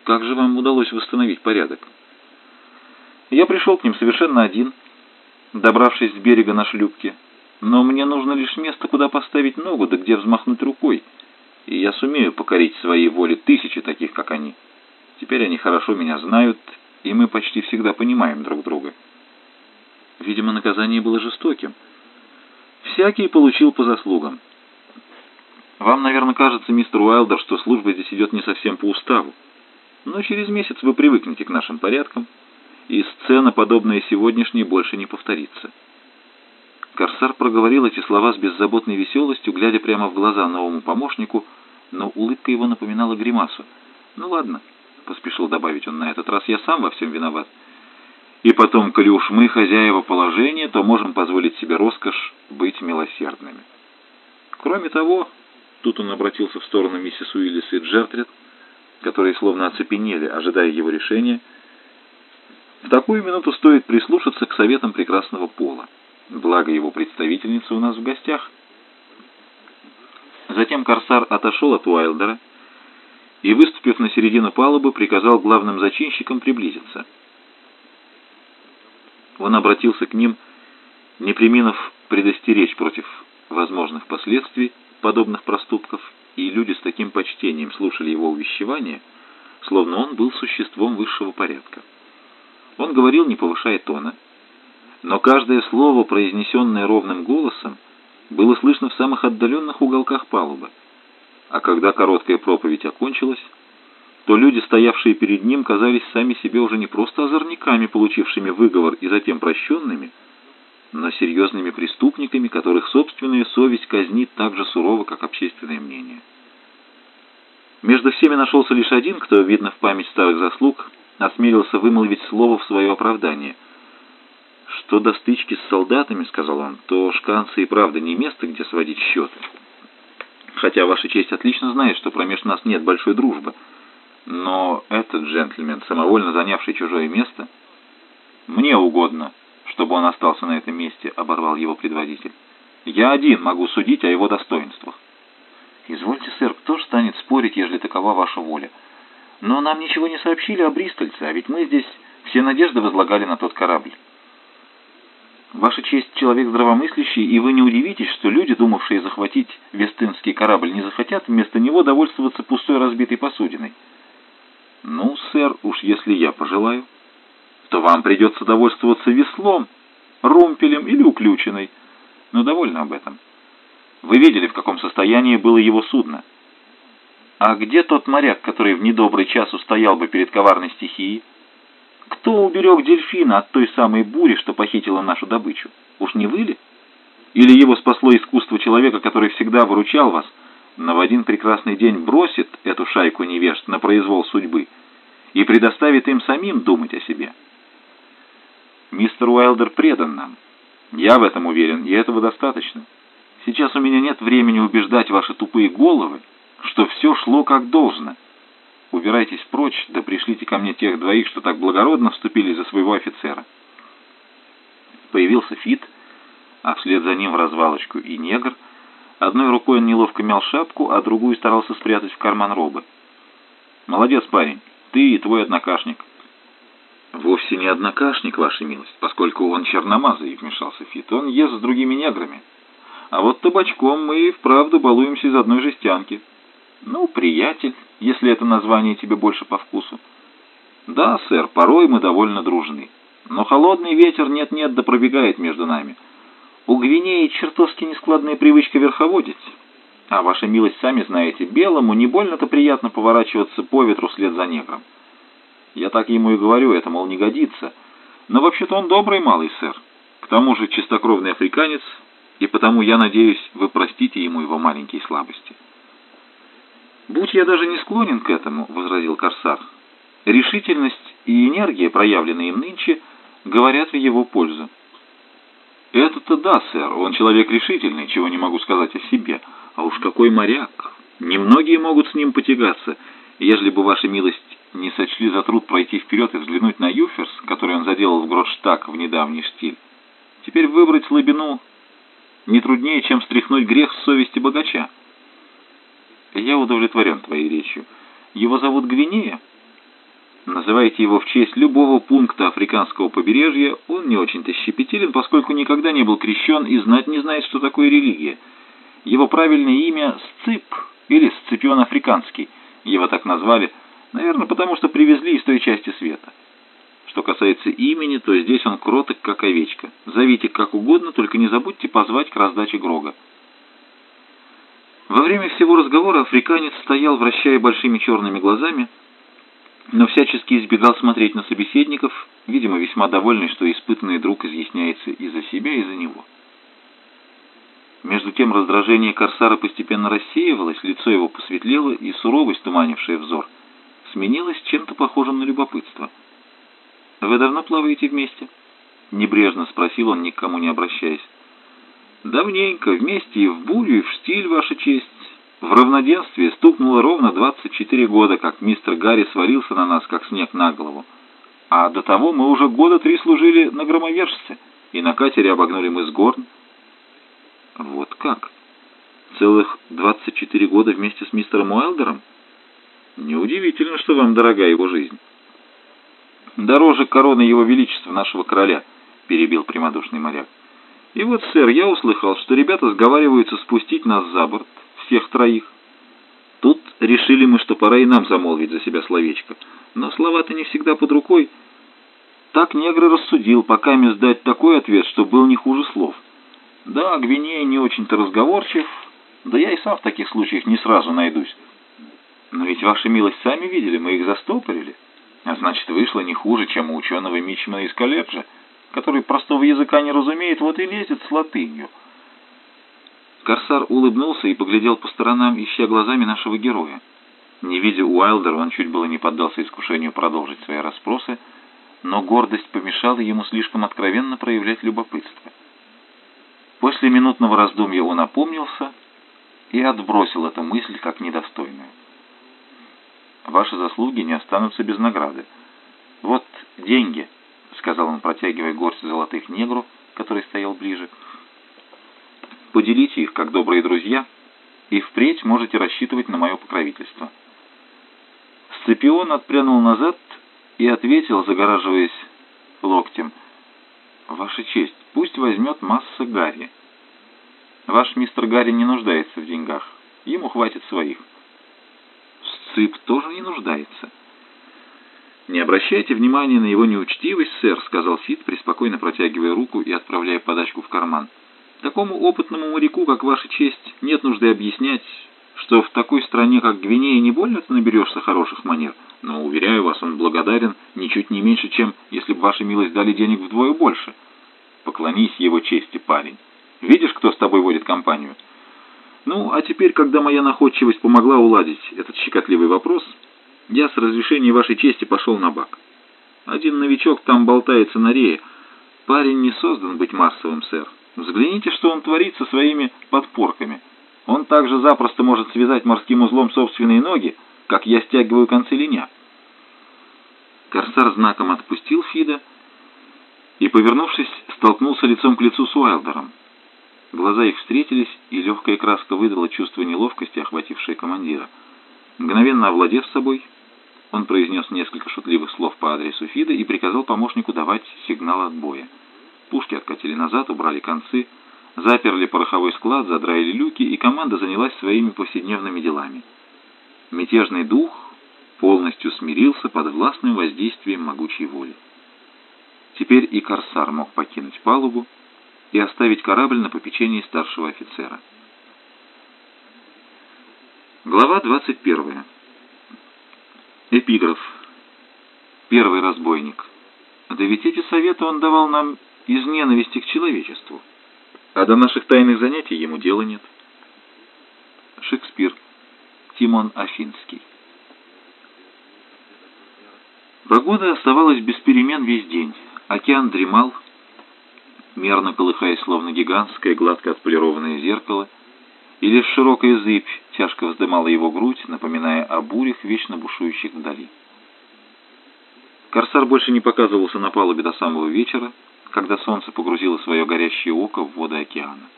Как же вам удалось восстановить порядок? Я пришел к ним совершенно один, добравшись с берега на шлюпке. Но мне нужно лишь место, куда поставить ногу, да где взмахнуть рукой. И я сумею покорить своей воле тысячи таких, как они. Теперь они хорошо меня знают, и мы почти всегда понимаем друг друга. Видимо, наказание было жестоким. Всякий получил по заслугам. Вам, наверное, кажется, мистер Уайлдер, что служба здесь идет не совсем по уставу. Но через месяц вы привыкнете к нашим порядкам, и сцена, подобная сегодняшней, больше не повторится. Корсар проговорил эти слова с беззаботной веселостью, глядя прямо в глаза новому помощнику, но улыбка его напоминала гримасу. «Ну ладно», — поспешил добавить он на этот раз, — «я сам во всем виноват. И потом, коли уж мы хозяева положения, то можем позволить себе роскошь быть милосердными. Кроме того, Тут он обратился в сторону миссис Уиллис и Джертрид, которые словно оцепенели, ожидая его решения. В такую минуту стоит прислушаться к советам прекрасного пола. Благо его представительница у нас в гостях. Затем Корсар отошел от Уайлдера и, выступив на середину палубы, приказал главным зачинщикам приблизиться. Он обратился к ним, не приминув предостеречь против возможных последствий подобных проступков, и люди с таким почтением слушали его увещевания, словно он был существом высшего порядка. Он говорил, не повышая тона, но каждое слово, произнесенное ровным голосом, было слышно в самых отдаленных уголках палубы. А когда короткая проповедь окончилась, то люди, стоявшие перед ним, казались сами себе уже не просто озорниками, получившими выговор и затем прощенными, но серьезными преступниками, которых собственная совесть казнит так же сурово, как общественное мнение. Между всеми нашелся лишь один, кто, видно в память старых заслуг, осмелился вымолвить слово в свое оправдание. «Что до стычки с солдатами, — сказал он, — то шканцы и правда не место, где сводить счеты. Хотя Ваша честь отлично знает, что промеж нас нет большой дружбы. Но этот джентльмен, самовольно занявший чужое место, мне угодно, чтобы он остался на этом месте, — оборвал его предводитель. Я один могу судить о его достоинствах. Извольте, сэр, кто ж станет спорить, ежели такова ваша воля? Но нам ничего не сообщили о Бристольце, а ведь мы здесь все надежды возлагали на тот корабль. Ваша честь человек здравомыслящий, и вы не удивитесь, что люди, думавшие захватить Вестынский корабль, не захотят вместо него довольствоваться пустой разбитой посудиной. Ну, сэр, уж если я пожелаю, то вам придется довольствоваться веслом, румпелем или уключенной. Но довольно об этом. Вы видели, в каком состоянии было его судно. А где тот моряк, который в недобрый час устоял бы перед коварной стихией? Кто уберег дельфина от той самой бури, что похитила нашу добычу? Уж не вы ли? Или его спасло искусство человека, который всегда выручал вас, но в один прекрасный день бросит эту шайку невежд на произвол судьбы и предоставит им самим думать о себе? Мистер Уайлдер предан нам. Я в этом уверен, и этого достаточно. Сейчас у меня нет времени убеждать ваши тупые головы, что все шло как должно. Убирайтесь прочь, да пришлите ко мне тех двоих, что так благородно вступили за своего офицера. Появился Фит, а вслед за ним в развалочку и негр. Одной рукой он неловко мял шапку, а другую старался спрятать в карман робы. «Молодец, парень, ты и твой однокашник». «Вовсе не однокашник, ваша милость, поскольку он черномазый», — вмешался Фит. «Он ест с другими неграми. А вот табачком мы и вправду балуемся из одной жестянки». «Ну, приятель, если это название тебе больше по вкусу». «Да, сэр, порой мы довольно дружны. Но холодный ветер нет-нет да пробегает между нами. У Гвинеи чертовски нескладная привычка верховодить. А ваша милость, сами знаете, белому не больно-то приятно поворачиваться по ветру вслед за негром. Я так ему и говорю, это, мол, не годится. Но вообще-то он добрый малый, сэр. К тому же чистокровный африканец, и потому, я надеюсь, вы простите ему его маленькие слабости». «Будь я даже не склонен к этому», — возразил Корсар. «Решительность и энергия, проявленные им нынче, говорят в его пользу». «Это-то да, сэр, он человек решительный, чего не могу сказать о себе. А уж какой моряк! Немногие могут с ним потягаться, ежели бы ваша милость не сочли за труд пройти вперед и взглянуть на Юферс, который он заделал в Гротштаг в недавний штиль. Теперь выбрать слабину не труднее, чем стряхнуть грех с совести богача». Я удовлетворен твоей речью. Его зовут Гвинея? Называйте его в честь любого пункта африканского побережья. Он не очень-то щепетилен, поскольку никогда не был крещен и знать не знает, что такое религия. Его правильное имя Сцип или Сципион Африканский. Его так назвали, наверное, потому что привезли из той части света. Что касается имени, то здесь он кроток, как овечка. Зовите как угодно, только не забудьте позвать к раздаче Грога. Во время всего разговора африканец стоял, вращая большими черными глазами, но всячески избегал смотреть на собеседников, видимо, весьма довольный, что испытанный друг изъясняется и за себя, и за него. Между тем раздражение Корсара постепенно рассеивалось, лицо его посветлело, и суровость, туманившая взор, сменилась чем-то похожим на любопытство. «Вы давно плаваете вместе?» — небрежно спросил он, никому не обращаясь. Давненько, вместе и в бурю, и в штиль, Ваша честь. В равноденствии стукнуло ровно 24 года, как мистер Гарри свалился на нас, как снег на голову. А до того мы уже года три служили на громовержце. и на катере обогнули мыс Горн. Вот как? Целых 24 года вместе с мистером Уайлдером? Неудивительно, что вам дорога его жизнь. Дороже короны его величества, нашего короля, перебил прямодушный моряк. И вот, сэр, я услыхал, что ребята сговариваются спустить нас за борт, всех троих. Тут решили мы, что пора и нам замолвить за себя словечко. Но слова-то не всегда под рукой. Так негр рассудил, пока мне сдать такой ответ, что был не хуже слов. Да, Гвинея не очень-то разговорчив, да я и сам в таких случаях не сразу найдусь. Но ведь, ваша милость, сами видели, мы их застопорили. А значит, вышло не хуже, чем у ученого Мичмана из колледжа, который простого языка не разумеет, вот и лезет с латынью. Корсар улыбнулся и поглядел по сторонам, ища глазами нашего героя. Не видя Уайлдера, он чуть было не поддался искушению продолжить свои расспросы, но гордость помешала ему слишком откровенно проявлять любопытство. После минутного раздумья он опомнился и отбросил эту мысль как недостойную. «Ваши заслуги не останутся без награды. Вот деньги», — сказал он, протягивая горсть золотых негру, который стоял ближе, — Поделите их, как добрые друзья, и впредь можете рассчитывать на мое покровительство». Сципион отпрянул назад и ответил, загораживаясь локтем, «Ваша честь, пусть возьмет масса Гарри. Ваш мистер Гарри не нуждается в деньгах, ему хватит своих». «Сцип тоже не нуждается». «Не обращайте внимания на его неучтивость, сэр», — сказал Сид, преспокойно протягивая руку и отправляя подачку в карман. Такому опытному моряку, как ваша честь, нет нужды объяснять, что в такой стране, как Гвинея, не больно ты наберешься хороших манер, но, уверяю вас, он благодарен ничуть не меньше, чем если бы ваша милость дали денег вдвое больше. Поклонись его чести, парень. Видишь, кто с тобой водит компанию? Ну, а теперь, когда моя находчивость помогла уладить этот щекотливый вопрос, я с разрешения вашей чести пошел на бак. Один новичок там болтается на рее. Парень не создан быть массовым, сэр. Взгляните, что он творит со своими подпорками. Он также запросто может связать морским узлом собственные ноги, как я стягиваю концы линя. Корсар знаком отпустил Фида и, повернувшись, столкнулся лицом к лицу с Уайлдером. Глаза их встретились, и легкая краска выдала чувство неловкости, охватившее командира. Мгновенно овладев собой, он произнес несколько шутливых слов по адресу Фида и приказал помощнику давать сигнал отбоя. Пушки откатили назад, убрали концы, заперли пороховой склад, задраили люки, и команда занялась своими повседневными делами. Мятежный дух полностью смирился под властным воздействием могучей воли. Теперь и корсар мог покинуть палубу и оставить корабль на попечении старшего офицера. Глава 21. Эпиграф. Первый разбойник. Да ведь эти советы он давал нам из ненависти к человечеству. А до наших тайных занятий ему дела нет. Шекспир. Тимон Афинский. Погода оставалась без перемен весь день. Океан дремал, мерно колыхаясь, словно гигантское гладко отполированное зеркало, и лишь широкая зыбь тяжко вздымала его грудь, напоминая о бурях, вечно бушующих вдали. Корсар больше не показывался на палубе до самого вечера, когда солнце погрузило свое горящее око в воды океана.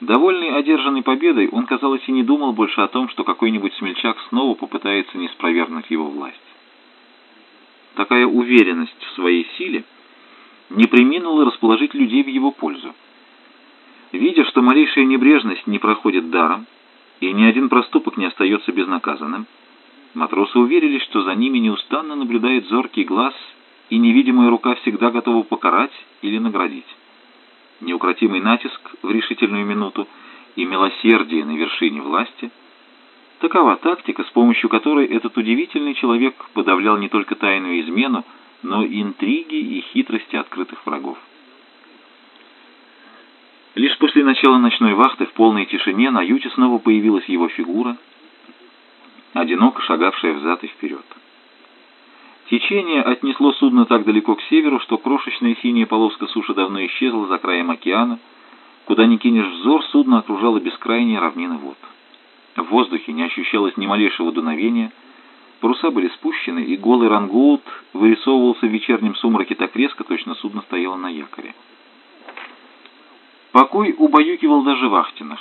Довольный одержанной победой, он, казалось, и не думал больше о том, что какой-нибудь смельчак снова попытается не спровергнуть его власть. Такая уверенность в своей силе не приминула расположить людей в его пользу. Видя, что малейшая небрежность не проходит даром, и ни один проступок не остается безнаказанным, матросы уверились, что за ними неустанно наблюдает зоркий глаз и невидимая рука всегда готова покарать или наградить. Неукротимый натиск в решительную минуту и милосердие на вершине власти – такова тактика, с помощью которой этот удивительный человек подавлял не только тайную измену, но и интриги и хитрости открытых врагов. Лишь после начала ночной вахты в полной тишине на юте снова появилась его фигура, одиноко шагавшая взад и вперед. Течение отнесло судно так далеко к северу, что крошечная синяя полоска суши давно исчезла за краем океана. Куда ни кинешь взор, судно окружало бескрайние равнины вод. В воздухе не ощущалось ни малейшего дуновения, паруса были спущены, и голый рангоут вырисовывался в вечернем сумраке так резко, точно судно стояло на якоре. Покой убаюкивал даже вахтенных,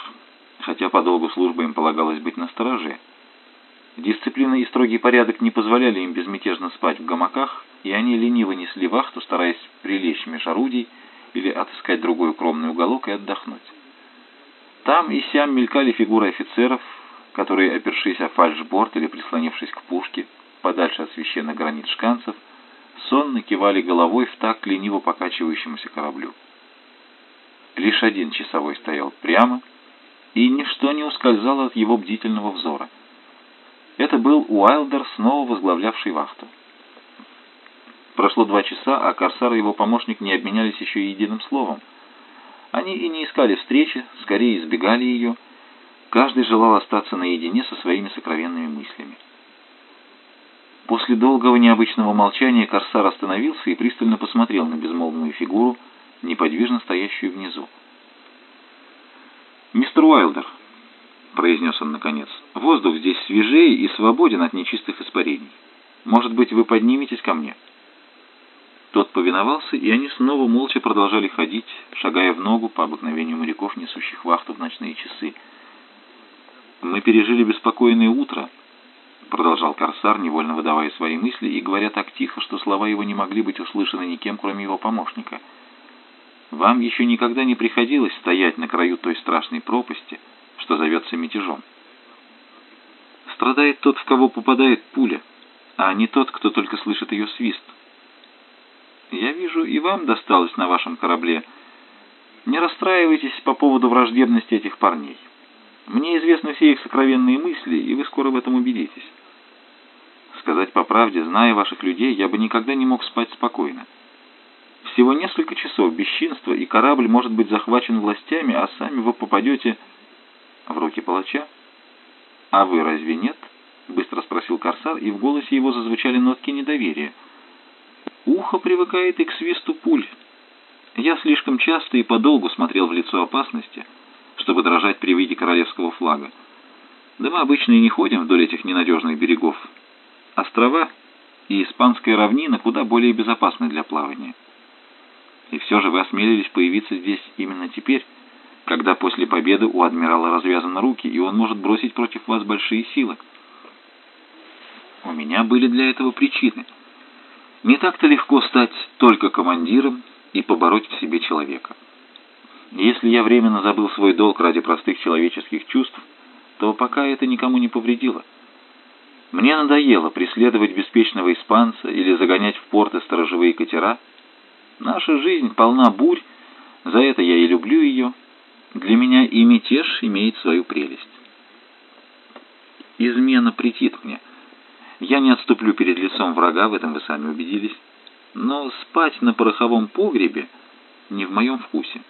хотя по долгу службы им полагалось быть настороже. Дисциплина и строгий порядок не позволяли им безмятежно спать в гамаках, и они лениво несли вахту, стараясь прилечь меж орудий или отыскать другой укромный уголок и отдохнуть. Там и сям мелькали фигуры офицеров, которые, опершись о фальшборд или прислонившись к пушке, подальше от священных гранит шканцев, сонно кивали головой в так лениво покачивающемуся кораблю. Лишь один часовой стоял прямо, и ничто не ускользало от его бдительного взора. Это был Уайлдер, снова возглавлявший вахту. Прошло два часа, а Корсар и его помощник не обменялись еще единым словом. Они и не искали встречи, скорее избегали ее. Каждый желал остаться наедине со своими сокровенными мыслями. После долгого необычного молчания Корсар остановился и пристально посмотрел на безмолвную фигуру, неподвижно стоящую внизу. «Мистер Уайлдер», — произнес он наконец, — «воздух здесь свежее и свободен от нечистых испарений. Может быть, вы подниметесь ко мне?» Тот повиновался, и они снова молча продолжали ходить, шагая в ногу по обыкновению моряков, несущих вахту в ночные часы. «Мы пережили беспокойное утро», — продолжал Корсар, невольно выдавая свои мысли и говоря так тихо, что слова его не могли быть услышаны никем, кроме его помощника. «Вам еще никогда не приходилось стоять на краю той страшной пропасти, что зовется мятежом. Страдает тот, в кого попадает пуля, а не тот, кто только слышит ее свист». Я вижу, и вам досталось на вашем корабле. Не расстраивайтесь по поводу враждебности этих парней. Мне известны все их сокровенные мысли, и вы скоро в этом убедитесь. Сказать по правде, зная ваших людей, я бы никогда не мог спать спокойно. Всего несколько часов бесчинства, и корабль может быть захвачен властями, а сами вы попадете в руки палача. А вы разве нет? Быстро спросил Корсар, и в голосе его зазвучали нотки недоверия. Ухо привыкает и к свисту пуль. Я слишком часто и подолгу смотрел в лицо опасности, чтобы дрожать при виде королевского флага. Да мы обычно и не ходим вдоль этих ненадежных берегов. Острова и испанская равнина куда более безопасны для плавания. И все же вы осмелились появиться здесь именно теперь, когда после победы у адмирала развязаны руки, и он может бросить против вас большие силы. У меня были для этого причины — не так-то легко стать только командиром и побороть в себе человека. Если я временно забыл свой долг ради простых человеческих чувств, то пока это никому не повредило. Мне надоело преследовать беспечного испанца или загонять в порты сторожевые катера. Наша жизнь полна бурь, за это я и люблю ее. Для меня и мятеж имеет свою прелесть. Измена претит мне — я не отступлю перед лицом врага, в этом вы сами убедились. Но спать на пороховом погребе не в моем вкусе.